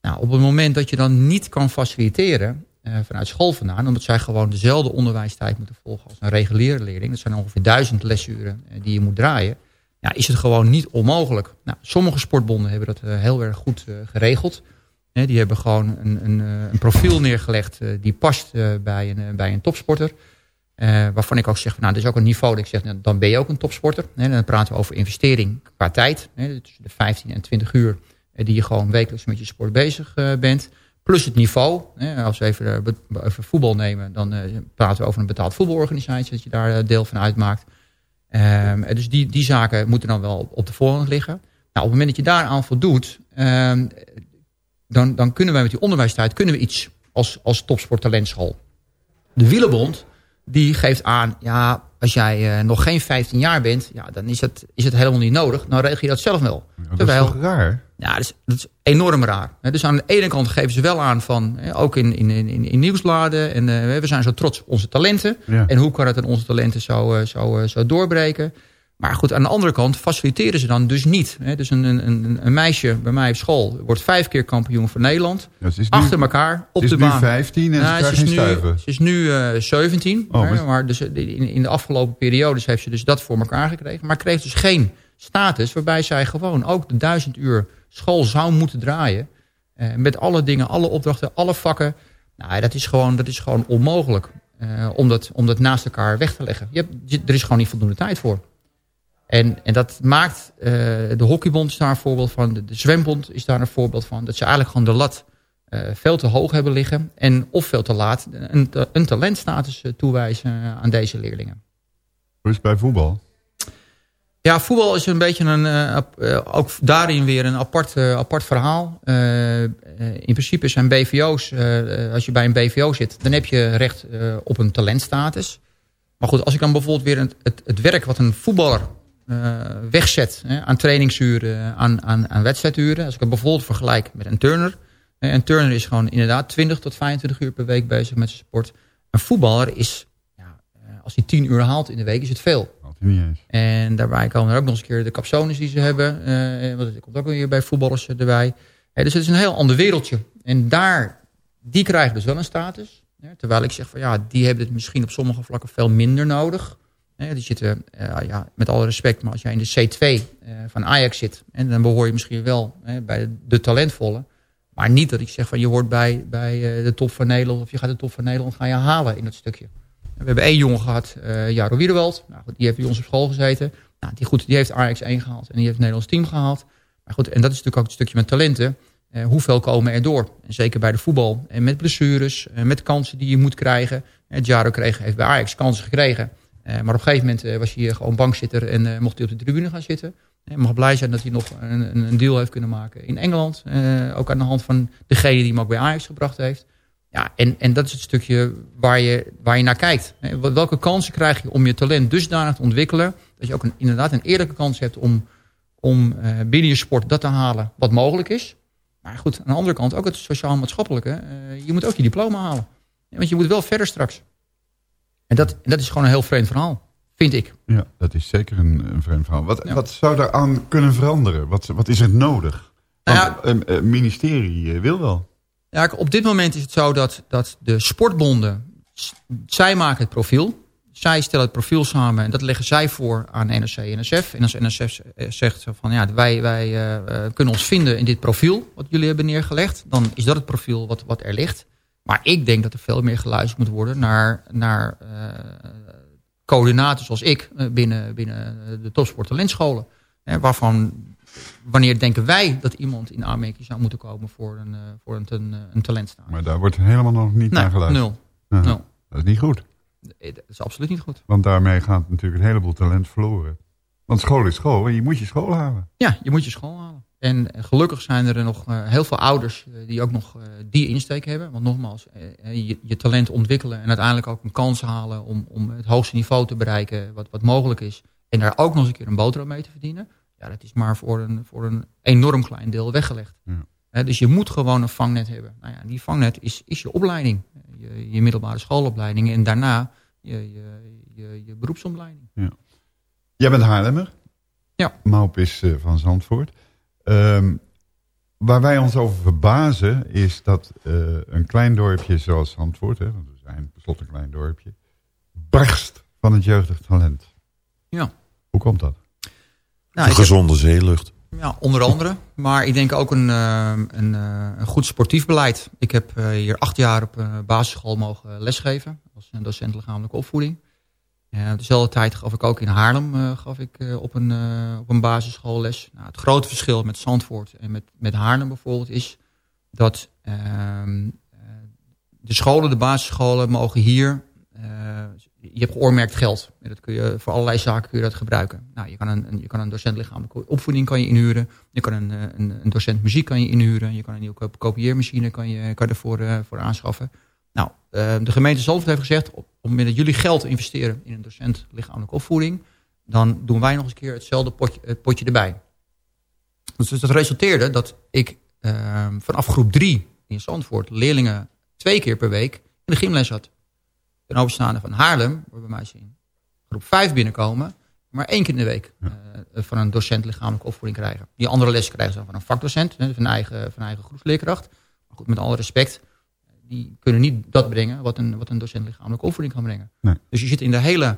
Nou, op het moment dat je dan niet kan faciliteren eh, vanuit school vandaan, omdat zij gewoon dezelfde onderwijstijd moeten volgen als een reguliere leerling, dat zijn ongeveer duizend lesuren eh, die je moet draaien, is het gewoon niet onmogelijk. Nou, sommige sportbonden hebben dat heel erg goed geregeld. Die hebben gewoon een, een, eh, een profiel neergelegd eh, die past eh, bij, een, bij een topsporter. Waarvan ik ook zeg, nou, dit is ook een niveau dat ik zeg, nou, dan ben je ook een topsporter. Hè, dan praten we over investering qua tijd. Tussen de 15 en 20 uur die je gewoon wekelijks met je sport bezig bent. Plus het niveau. Als we even, even voetbal nemen, dan praten we over een betaald voetbalorganisatie. Dat je daar deel van uitmaakt. Ehm, dus die, die zaken moeten dan wel op de voorgrond liggen. Nou, op het moment dat je daaraan voldoet, ehm, dan, dan kunnen wij met die onderwijstijd kunnen we iets als, als topsporttalentschool. De Wielenbond die geeft aan, ja, als jij eh, nog geen 15 jaar bent, ja, dan is het, is het helemaal niet nodig. Dan regel je dat zelf wel. Dat is toch raar? Ja, dat is, dat is enorm raar. Dus aan de ene kant geven ze wel aan van, ook in, in, in, in nieuwsbladen, en eh, we zijn zo trots op onze talenten. Ja. En hoe kan het aan onze talenten zo, eh, zo, zo doorbreken? Maar goed, aan de andere kant faciliteren ze dan dus niet. Hè. Dus een, een, een, een meisje bij mij op school wordt vijf keer kampioen van Nederland. Ja, ze is nu- achter elkaar op ze is de nu baan. 15 en ze krijgt is nu, stuiver. Ze is nu eh 17. Oh, hè, maar- maar dus in, in de afgelopen periodes heeft ze dus dat voor elkaar gekregen. Maar kreeg dus geen status waarbij zij gewoon ook de duizend uur school zou moeten draaien. Eh, met alle dingen, alle opdrachten, alle vakken. Nou, dat is gewoon, dat is gewoon onmogelijk eh, om, dat, om dat naast elkaar weg te leggen. Je hebt, er is gewoon niet voldoende tijd voor. En, en dat maakt, eh, de hockeybond is daar een voorbeeld van. De, de zwembond is daar een voorbeeld van. Dat ze eigenlijk gewoon de lat eh, veel te hoog hebben liggen. En of veel te laat een, een talentstatus eh, toewijzen aan deze leerlingen. Hoe is het bij voetbal? Ja, voetbal is een beetje een, ook daarin weer een apart, apart verhaal. In principe zijn BVO's, als je bij een BVO zit, dan heb je recht op een talentstatus. Maar goed, als ik dan bijvoorbeeld weer het, het, het werk wat een voetballer wegzet hè, aan trainingsuren, aan, aan, aan wedstrijduren. Als ik het bijvoorbeeld vergelijk met een turner. hè, Een turner is gewoon inderdaad 20 tot 25 uur per week bezig met zijn sport. Een voetballer is, ja, eh, als hij 10 uur haalt in de week, is het veel. En daarbij komen er ook nog eens een keer de capsones die ze hebben. eh, want dat komt ook weer bij voetballers eh, erbij. Eh, dus het is een heel ander wereldje. En daar, die krijgen dus wel een status. Hè, terwijl ik zeg van ja, die hebben het misschien op sommige vlakken veel minder nodig. Die zitten, eh, ja, met alle respect, maar als jij in de C2 eh, van Ajax zit... En dan behoor je misschien wel bij de talentvolle. Maar niet dat ik zeg van je hoort bij, bij eh, de top van Nederland... of je gaat de top van Nederland gaan je halen in dat stukje. We hebben één jongen gehad, eh Jaro Wiedewald. Nou, die heeft bij ons op school gezeten. Nou, die, goed, die heeft Ajax 1 gehaald en die heeft het Nederlands team gehaald. Maar goed, en dat is natuurlijk ook een stukje met talenten. Hoeveel komen er door? En zeker bij de voetbal. En met blessures, eh, met kansen die je moet krijgen. Het Jaro kreeg, heeft bij Ajax kansen gekregen. Eh, maar op een gegeven moment eh, was hij gewoon bankzitter en eh, mocht hij op de tribune gaan zitten. Hij mag blij zijn dat hij nog een, een deal heeft kunnen maken in Engeland. Eh, ook aan de hand van degene die hem ook bij Ajax gebracht heeft. Ja, en, en dat is het stukje waar je, waar je naar kijkt. Welke kansen krijg je om je talent dusdanig te ontwikkelen... dat je ook inderdaad een eerlijke kans hebt om, om eh, binnen je sport dat te halen wat mogelijk is. Maar goed, aan de andere kant ook het sociaal-maatschappelijke. eh, je moet ook je diploma halen. Want je moet wel verder straks. En dat, dat is gewoon een heel vreemd verhaal, vind ik. Ja, dat is zeker een, een vreemd verhaal. Wat, wat zou daar aan kunnen veranderen? Wat, wat is er nodig? Want Nou het eh, eh, ministerie eh, wil wel. Ja, op dit moment is het zo dat, dat de sportbonden... zij maken het profiel. Zij stellen het profiel samen en dat leggen zij voor aan NRC en NSF. En als NSF zegt van ja, wij, wij kunnen ons vinden in dit profiel... wat jullie hebben neergelegd, dan is dat het profiel wat, wat er ligt. Maar ik denk dat er veel meer geluisterd moet worden naar, naar eh, coördinators zoals ik... eh, binnen, binnen de topsporttalentscholen. Hè, waarvan wanneer denken wij dat iemand in aanmerking zou moeten komen voor een, eh, voor een, een talentstaan? Maar daar wordt helemaal nog niet Nee, naar geluisterd. nul. Nul. Dat is niet goed. Dat is absoluut niet goed. Want daarmee gaat natuurlijk een heleboel talent verloren. Want school is school en je moet je school halen. Ja, je moet je school halen. En gelukkig zijn er nog eh, heel veel ouders eh, die ook nog eh, die insteek hebben. Want nogmaals, je, je talent ontwikkelen en uiteindelijk ook een kans halen om, om het hoogste niveau te bereiken wat, wat mogelijk is. En daar ook nog eens een keer een boterham mee te verdienen. Ja, dat is maar voor een, voor een enorm klein deel weggelegd. Ja. Dus je moet gewoon een vangnet hebben. Nou ja, die vangnet is, is je opleiding. Je, je middelbare schoolopleiding. En daarna je, je, je, je beroepsopleiding. Jij bent Haarlemmer. Ja. Maup is van Zandvoort. Ehm, waar wij ons over verbazen is dat eh, een klein dorpje zoals Zandvoort... Hè, want we zijn tenslotte een klein dorpje... barst van het jeugdig talent. Ja. Hoe komt dat? Nou, heb- Gezonde zeelucht. Ja, onder andere. Maar ik denk ook een, eh, een, eh, een goed sportief beleid. Ik heb eh, hier acht jaar op een basisschool mogen lesgeven. Als een docent lichamelijke opvoeding. Ja, dezelfde tijd gaf ik ook in Haarlem eh, gaf ik, eh, op, een, eh, op een basisschool les. Nou, het grote verschil met Zandvoort en met, met Haarlem bijvoorbeeld is... dat ehm, eh, de scholen, de basisscholen mogen hier... eh, je hebt geoormerkt geld. En dat kun je, voor allerlei zaken kun je dat gebruiken. Nou, je kan een, je kan een docent lichamelijke opvoeding kan je inhuren. Je kan een, eh, een, een docent muziek kan je inhuren. Je kan een nieuwe kop- kopieermachine kan je, kan ervoor eh, voor aanschaffen. Nou, eh, de gemeente Zandvoort heeft gezegd... op het moment dat jullie geld investeren in een docent lichamelijke opvoeding... dan doen wij nog eens een keer hetzelfde potje, het potje erbij. Dus dat resulteerde dat ik eh, vanaf groep 3 in Zandvoort... leerlingen twee keer per week in de gymles had. Ten overstaande van Haarlem, waar bij mij ze in groep 5 binnenkomen... maar één keer in de week eh, van een docent lichamelijke opvoeding krijgen. Die andere les krijgen ze dan van een vakdocent, van, eigen, van eigen groepsleerkracht. Maar goed, met alle respect, die kunnen niet dat brengen... wat een, wat een docent lichamelijke opvoeding kan brengen. Nee. Dus je zit in de hele,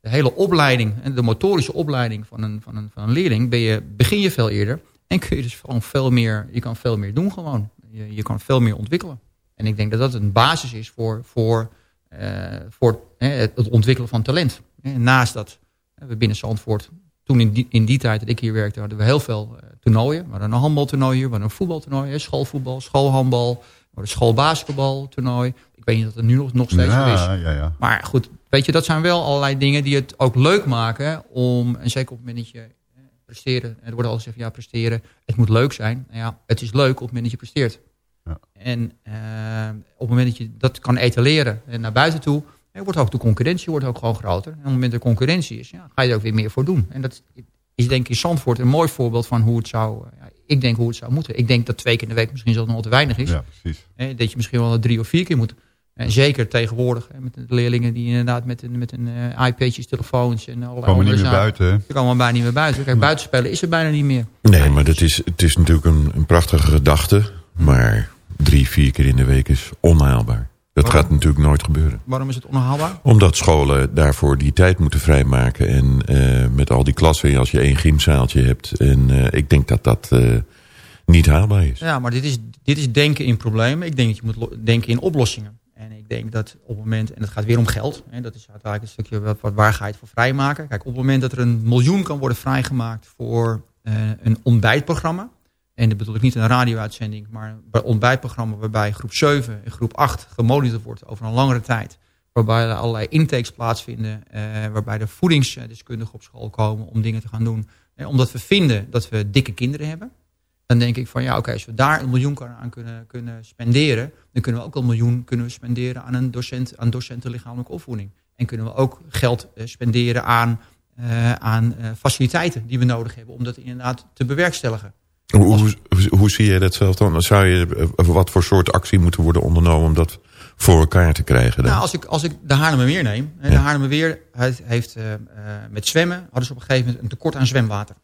de hele opleiding... en de motorische opleiding van een, van een, van een leerling... Ben je, begin je veel eerder en kun je dus gewoon veel meer... je kan veel meer doen gewoon. Je, je kan veel meer ontwikkelen. En ik denk dat dat een basis is voor... voor eh, voor hè, het, ontwikkelen van talent. En naast dat we binnen Zandvoort, toen in die, in die tijd dat ik hier werkte, hadden we heel veel eh, toernooien. We hadden een handbaltoernooi hier, we hadden een voetbaltoernooi, hè, schoolvoetbal, schoolhandbal, hadden een schoolbasketbaltoernooi. Ik weet niet dat het nu nog, nog steeds is. Ja, ja. Maar goed, weet je, dat zijn wel allerlei dingen die het ook leuk maken om, en zeker op het moment dat je eh, presteren, en er wordt al gezegd, ja, presteren, het moet leuk zijn. Nou ja, het is leuk op het moment dat je presteert. Ja. En eh, op het moment dat je dat kan etaleren en naar buiten toe, eh, wordt ook de concurrentie wordt ook gewoon groter. En op het moment dat er concurrentie is, ja, ga je er ook weer meer voor doen. En dat is denk ik in Zandvoort een mooi voorbeeld van hoe het zou, eh, ja, ik denk hoe het zou moeten. Ik denk dat twee keer in de week misschien zelfs nog te weinig is. Ja, precies. Eh, dat je misschien wel drie of vier keer moet. En zeker tegenwoordig, hè, met de leerlingen die inderdaad met een, met een eh, iPadjes, telefoons en allerlei Komen niet andere meer zaken. buiten, hè? Ze komen bijna niet meer buiten. Kijk, buitenspelen is er bijna niet meer. Nee, maar dat is, het is natuurlijk een, een prachtige gedachte. Maar drie, vier keer in de week is onhaalbaar. Dat Waarom? gaat natuurlijk nooit gebeuren. Waarom is het onhaalbaar? Omdat scholen daarvoor die tijd moeten vrijmaken. En eh, met al die klassen, als je één gymzaaltje hebt. En eh, ik denk dat dat eh, niet haalbaar is. Ja, maar dit is, dit is denken in problemen. Ik denk dat je moet denken in oplossingen. En ik denk dat op het moment, en het gaat weer om geld. Hè, dat is uiteindelijk een stukje wat, wat waar ga je het voor vrijmaken. Kijk, op het moment dat er een miljoen kan worden vrijgemaakt voor een ontbijtprogramma. En dat bedoel ik niet een radio-uitzending, maar een ontbijtprogramma waarbij groep 7 en groep 8 gemonitord wordt over een langere tijd. Waarbij er allerlei intakes plaatsvinden, eh, waarbij de voedingsdeskundigen op school komen om dingen te gaan doen. Eh, omdat we vinden dat we dikke kinderen hebben. Dan denk ik van ja, oké, als we daar een miljoen aan kunnen, kunnen spenderen, dan kunnen we ook een miljoen kunnen spenderen aan een docent, aan docenten lichamelijke opvoeding. En kunnen we ook geld eh, spenderen aan, uh, aan uh, faciliteiten die we nodig hebben om dat inderdaad te bewerkstelligen. Hoe, hoe, hoe, zie je dat zelf dan? Zou je, wat voor soort actie moeten worden ondernomen om dat voor elkaar te krijgen? Dan? Nou, als ik, als ik de Haarlemmermeer neem. Ja. De Haarlemmermeer heeft uh, met zwemmen hadden ze op een gegeven moment een tekort aan zwemwater.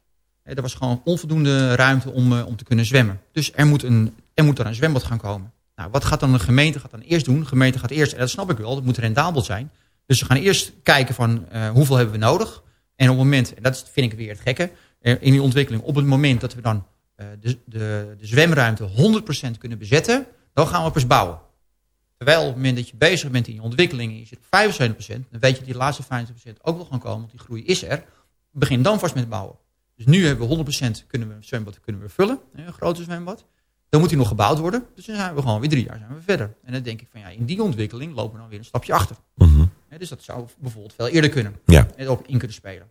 Er was gewoon onvoldoende ruimte om, om te kunnen zwemmen. Dus er moet, een, er moet er een zwembad gaan komen. Nou, wat gaat dan de gemeente gaat dan eerst doen? De gemeente gaat eerst, en dat snap ik wel, dat moet rendabel zijn. Dus ze gaan eerst kijken van uh, hoeveel hebben we nodig. En op het moment, en dat vind ik weer het gekke, in die ontwikkeling, op het moment dat we dan de, de, de zwemruimte 100% kunnen bezetten, dan gaan we pas bouwen. Terwijl op het moment dat je bezig bent in je ontwikkeling en je zit op 75%, dan weet je dat die laatste 50% ook wel gaan komen, want die groei is er. Begin dan vast met bouwen. Dus nu hebben we 100% kunnen we een zwembad kunnen we vullen, een grote zwembad. Dan moet die nog gebouwd worden. Dus dan zijn we gewoon weer drie jaar zijn we verder. En dan denk ik van ja, in die ontwikkeling lopen we dan weer een stapje achter. Mm -hmm. dus dat zou bijvoorbeeld veel eerder kunnen. Ja. En ook in kunnen spelen.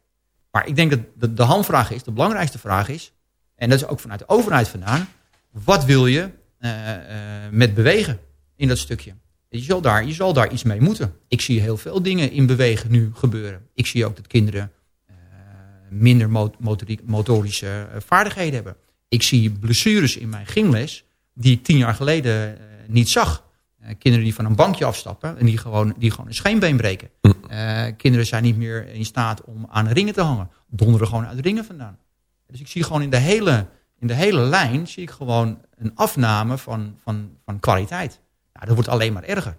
Maar ik denk dat de, de handvraag is, de belangrijkste vraag is, en dat is ook vanuit de overheid vandaan, wat wil je uh, uh, met bewegen in dat stukje? Je zal, daar, je zal daar iets mee moeten. Ik zie heel veel dingen in bewegen nu gebeuren. Ik zie ook dat kinderen uh, minder motoriek, motorische vaardigheden hebben. Ik zie blessures in mijn gymles die ik tien jaar geleden niet zag. kinderen die van een bankje afstappen en die gewoon, die gewoon een scheenbeen breken. kinderen zijn niet meer in staat om aan ringen te hangen. Donderen gewoon uit ringen vandaan. Dus ik zie gewoon in de hele, in de hele lijn zie ik gewoon een afname van, van, van kwaliteit. Nou, dat wordt alleen maar erger.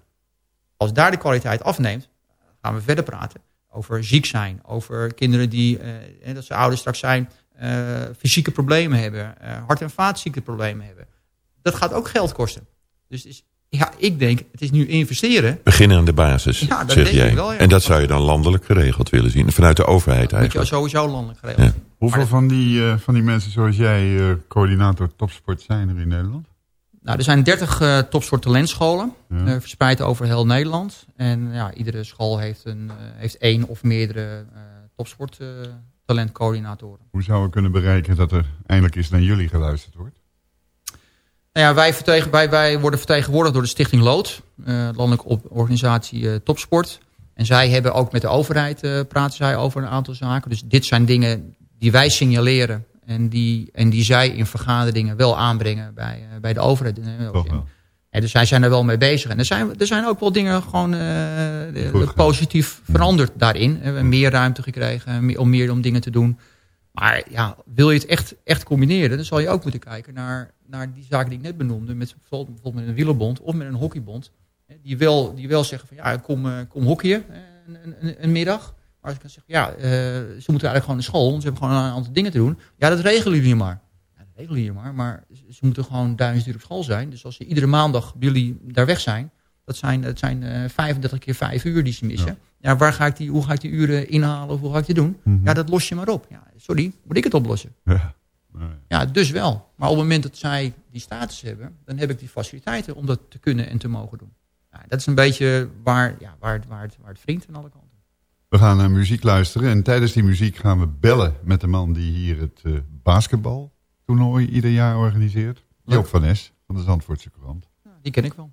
Als daar de kwaliteit afneemt, gaan we verder praten over ziek zijn. Over kinderen die, eh, dat ze ouders straks zijn, uh, fysieke problemen hebben. Uh, hart- en vaatziekteproblemen hebben. Dat gaat ook geld kosten. Dus is, ja, ik denk, het is nu investeren. Beginnen aan de basis, ja, dat zeg denk jij. Ik wel, ja. En dat zou je dan landelijk geregeld willen zien. Vanuit de overheid dat eigenlijk. Moet je sowieso landelijk geregeld Ja. Hoeveel van die, uh, van die mensen zoals jij, uh, coördinator topsport, zijn er in Nederland? Nou, er zijn 30 uh, topsport talentscholen, Ja. verspreid over heel Nederland. En ja, iedere school heeft, een, heeft één of meerdere topsport talentcoördinatoren. Hoe zouden we kunnen bereiken dat er eindelijk eens naar jullie geluisterd wordt? Nou ja, wij, vertegen, wij, wij worden vertegenwoordigd door de Stichting Lood, landelijke op, organisatie Topsport. En zij hebben ook met de overheid, uh, praten zij over een aantal zaken. Dus dit zijn dingen die wij signaleren en die, en die zij in vergaderingen wel aanbrengen bij, uh, bij de overheid. Toch wel. En dus zij zijn er wel mee bezig. En er zijn, er zijn ook wel dingen gewoon uh, Goed, positief veranderd daarin. We hebben meer ruimte gekregen meer, om meer om dingen te doen. Maar ja, wil je het echt, echt combineren, dan zal je ook moeten kijken naar, naar die zaken die ik net benoemde. Met, bijvoorbeeld met een wielerbond of met een hockeybond. Die wel, die wel zeggen van ja, kom, kom hockeyen een, een, een, middag. Maar als ik dan zeg, ja, uh, ze moeten eigenlijk gewoon naar school. Want ze hebben gewoon een aantal dingen te doen. Ja, dat regelen jullie maar. Ja, dat regelen jullie maar. Maar ze moeten gewoon duizend uur op school zijn. Dus als ze iedere maandag jullie daar weg zijn. Dat zijn, dat zijn uh, 35 keer 5 uur die ze missen. Ja. ja. waar ga ik die, hoe ga ik die uren inhalen of hoe ga ik die doen? Mhm. Ja, dat los je maar op. Ja, sorry, moet ik het oplossen? Ja. Ja, dus wel. Maar op het moment dat zij die status hebben... dan heb ik die faciliteiten om dat te kunnen en te mogen doen. Nou, dat is een beetje waar, ja, waar, waar, het, waar het wringt aan alle kanten. We gaan naar muziek luisteren. En tijdens die muziek gaan we bellen met de man die hier het uh, basketbaltoernooi ieder jaar organiseert. Ja. Joop van Es van de Zandvoortse krant. Ja, die ken ik wel.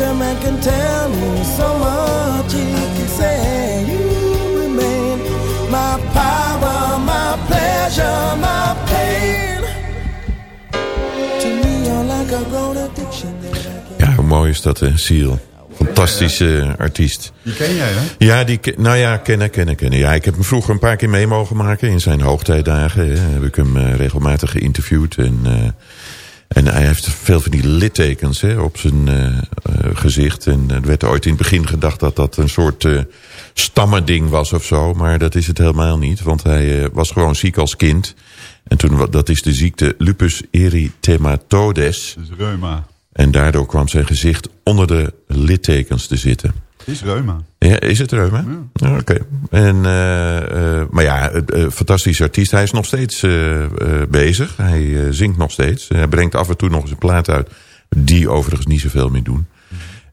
A man can tell me, so much he can say. You remain my power, my pleasure, my pain. To me, you're like a grown addiction. Ja, hoe mooi is dat, hè? Seal. Fantastische eh, artiest. Die ken jij, hè? Ja, die, nou ja, kennen, kennen, kennen. Ja, ik heb hem vroeger een paar keer mee mogen maken. In zijn hoogtijdagen hè, heb ik hem eh, regelmatig geïnterviewd. En, eh, veel van die littekens hè, op zijn eh, eh, gezicht. En er werd ooit in het begin gedacht dat dat een soort eh stammending was of zo. Maar dat is het helemaal niet. Want hij eh, was gewoon ziek als kind. En toen, dat is de ziekte lupus erythematodes. Is reuma. En daardoor kwam zijn gezicht onder de littekens te zitten. Het is reuma. Ja, is het reuma? Ja. Oké. En, eh, eh, maar ja, eh, fantastisch artiest. Hij is nog steeds eh, eh, bezig. Hij zingt nog steeds. Hij brengt af en toe nog eens een plaat uit. Die overigens niet zoveel meer doen.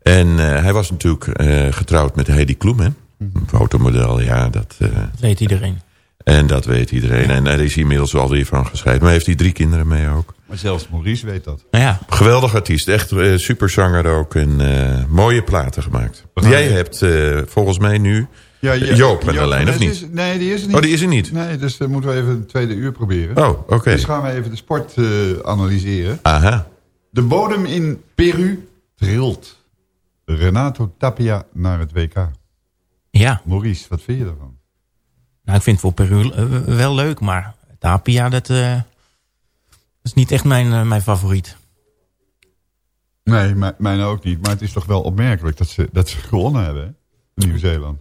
En eh, hij was natuurlijk eh, getrouwd met Heidi Klum. Hè? Een fotomodel, ja. Dat, eh, Dat weet iedereen. en dat weet iedereen. En daar is hij inmiddels alweer van gescheiden. Maar heeft hij drie kinderen mee ook. Maar zelfs Maurice weet dat. Nou ja, Geweldig artiest. Echt eh, superzanger ook. En eh, mooie platen gemaakt. Jij hebt eh, volgens mij nu Ja, ja, Joop aan de lijn, of niet? is- nee, die is er niet. Oh, die is er niet? Nee, dus dan moeten we even een tweede uur proberen. Oh, oké. Dus gaan we even de sport eh, analyseren. Aha. De bodem in Peru trilt. Renato Tapia naar het WK. ja. Maurice, wat vind je daarvan? Nou, ik vind het voor Peru wel leuk, maar Tapia, dat, eh, dat is niet echt mijn, eh, mijn favoriet. Nee, mij- mijne ook niet. Maar het is toch wel opmerkelijk dat ze, dat ze gewonnen hebben, hè? Nieuw-Zeeland.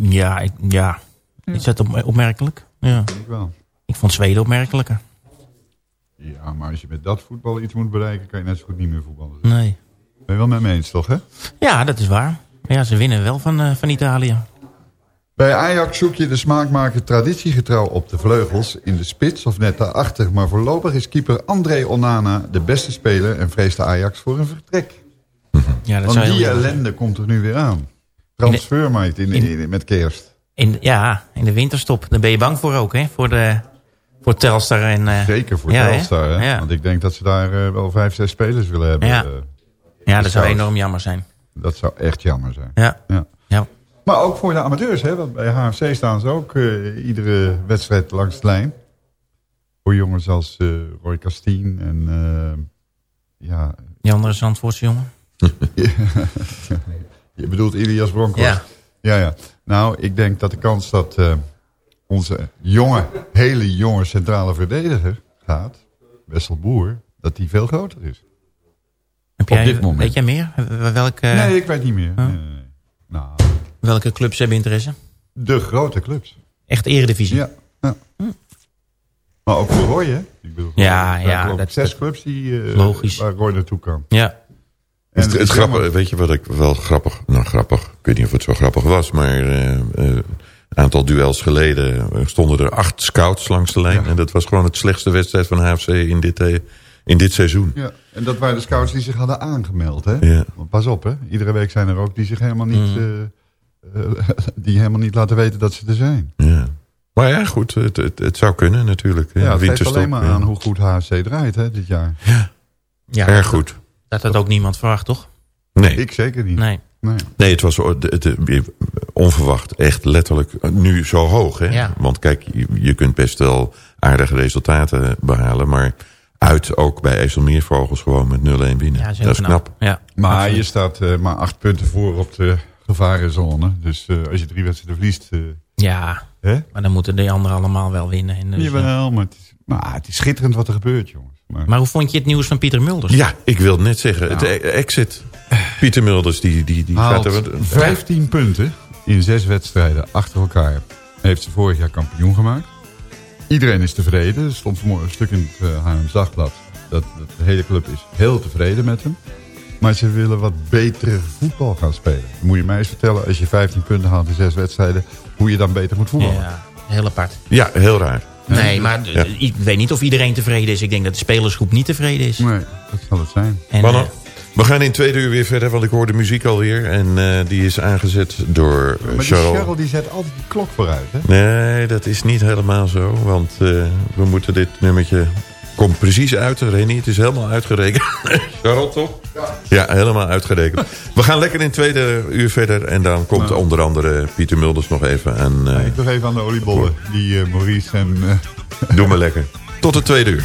Ja, ik, ja. is dat op, opmerkelijk? Ja. Ik wel. Ik vond Zweden opmerkelijker. Ja, maar als je met dat voetbal iets moet bereiken... kan je net zo goed niet meer voetballen. Nee. Ben je wel met me eens, toch, hè? Ja, dat is waar. Ja, ze winnen wel van, eh, van Italië. Bij Ajax zoek je de smaakmaker traditiegetrouw op de vleugels... in de spits of net daarachter. Maar voorlopig is keeper André Onana de beste speler... en vreest de Ajax voor een vertrek. Ja, dat Want die ellende komt er nu weer aan. Transfermarkt in, in- in- met kerst. In, ja, in de winterstop. Daar ben je bang voor ook, hè? Voor, de, voor Telstar en... eh, Zeker voor ja? Telstar, hè? Ja, Want ik denk dat ze daar eh, wel vijf, zes spelers willen hebben. Ja. eh. ja dat zou enorm jammer zijn. Dat zou echt jammer zijn. Ja. Ja. Maar ook voor de amateurs, hè? Want bij HFC staan ze ook eh, iedere wedstrijd langs de lijn. Voor jongens als eh, Roy Castien en... eh, ja, Die andere Zandvoortse jongen. je bedoelt Ilias Bronkhorst? Ja. Ja, ja. Nou, ik denk dat de kans dat onze jonge, hele jonge centrale verdediger gaat, Wessel Boer, dat die veel groter is. Heb Op jij, dit moment. Weet jij meer? Welke, nee, ik weet niet meer. Nee, nee, nee. Nou, welke clubs hebben interesse? de grote clubs. Echt eredivisie? Ja. ja. Maar ook voor Roy, hè? Ik bedoel, Ja, er ja, dat- zes dat- clubs die, eh, Logisch. waar Roy naartoe kan. Ja. En Het, het grappige, weet je wat ik wel grappig... Nou, grappig. Ik weet niet of het zo grappig was, maar... eh, eh, aantal duels geleden stonden er acht scouts langs de lijn. En dat was gewoon het slechtste wedstrijd van HFC in dit, eh, in dit seizoen. Ja, en dat waren de scouts die zich hadden aangemeld. Hè? Ja. Pas op, hè? iedere week zijn er ook die zich helemaal niet, Mm. die helemaal niet laten weten dat ze er zijn. Ja. Maar ja, goed, het, het, het zou kunnen natuurlijk. Ja, het geeft alleen maar ja. aan hoe goed HFC draait hè, dit jaar. Ja, Erg goed. Dat had ook niemand verwacht, toch? Nee. Ik zeker niet. Nee. Nee. Nee, het was het- onverwacht. Echt letterlijk nu zo hoog. Hè? Ja. Want kijk, je, je kunt best wel aardige resultaten behalen. Maar uit ook bij IJsselmeervogels gewoon met 0-1 winnen. Ja, dat is knap. Ja. Maar Absoluut. je staat eh, maar acht punten voor op de gevarenzone. Dus eh, als je drie wedstrijden verliest... eh, Ja, hè? maar dan moeten die anderen allemaal wel winnen. En dus, eh, Jawel, maar het, is, maar het is schitterend wat er gebeurt, jongens. Maar, maar hoe vond je het nieuws van Pieter Mulders? Ja, ik wil het net zeggen. Het Nou. e- exit. Pieter Mulders, die, die, die haalt gaat er... wat- 15 punten in zes wedstrijden achter elkaar. Heeft ze vorig jaar kampioen gemaakt. Iedereen is tevreden. Er stond vanmorgen een stuk in het uh, Haarlems Dagblad. Dat, dat de hele club is heel tevreden met hem. Maar ze willen wat betere voetbal gaan spelen. Moet je mij eens vertellen, als je 15 punten haalt in zes wedstrijden... hoe je dan beter moet voetballen. Ja, heel apart. Ja, heel raar. Nee, maar Ja. ik weet niet of iedereen tevreden is. Ik denk dat de spelersgroep niet tevreden is. Nee, dat zal het zijn. En, Mannen, eh, we gaan in tweede uur weer verder, want ik hoor de muziek alweer. En eh, die is aangezet door eh, Maar die Charles. Cheryl die zet altijd die klok vooruit, hè? Nee, dat is niet helemaal zo. Want eh, we moeten dit nummertje... Komt precies uit, René. Het is helemaal uitgerekend. Charlotte, toch? Ja. helemaal uitgerekend. We gaan lekker in het tweede uur verder. En dan komt Nou. onder andere Pieter Mulders nog even. En eh, Ik nog even aan de oliebollen. Die eh, Maurice en... eh, doe maar lekker. Tot het tweede uur.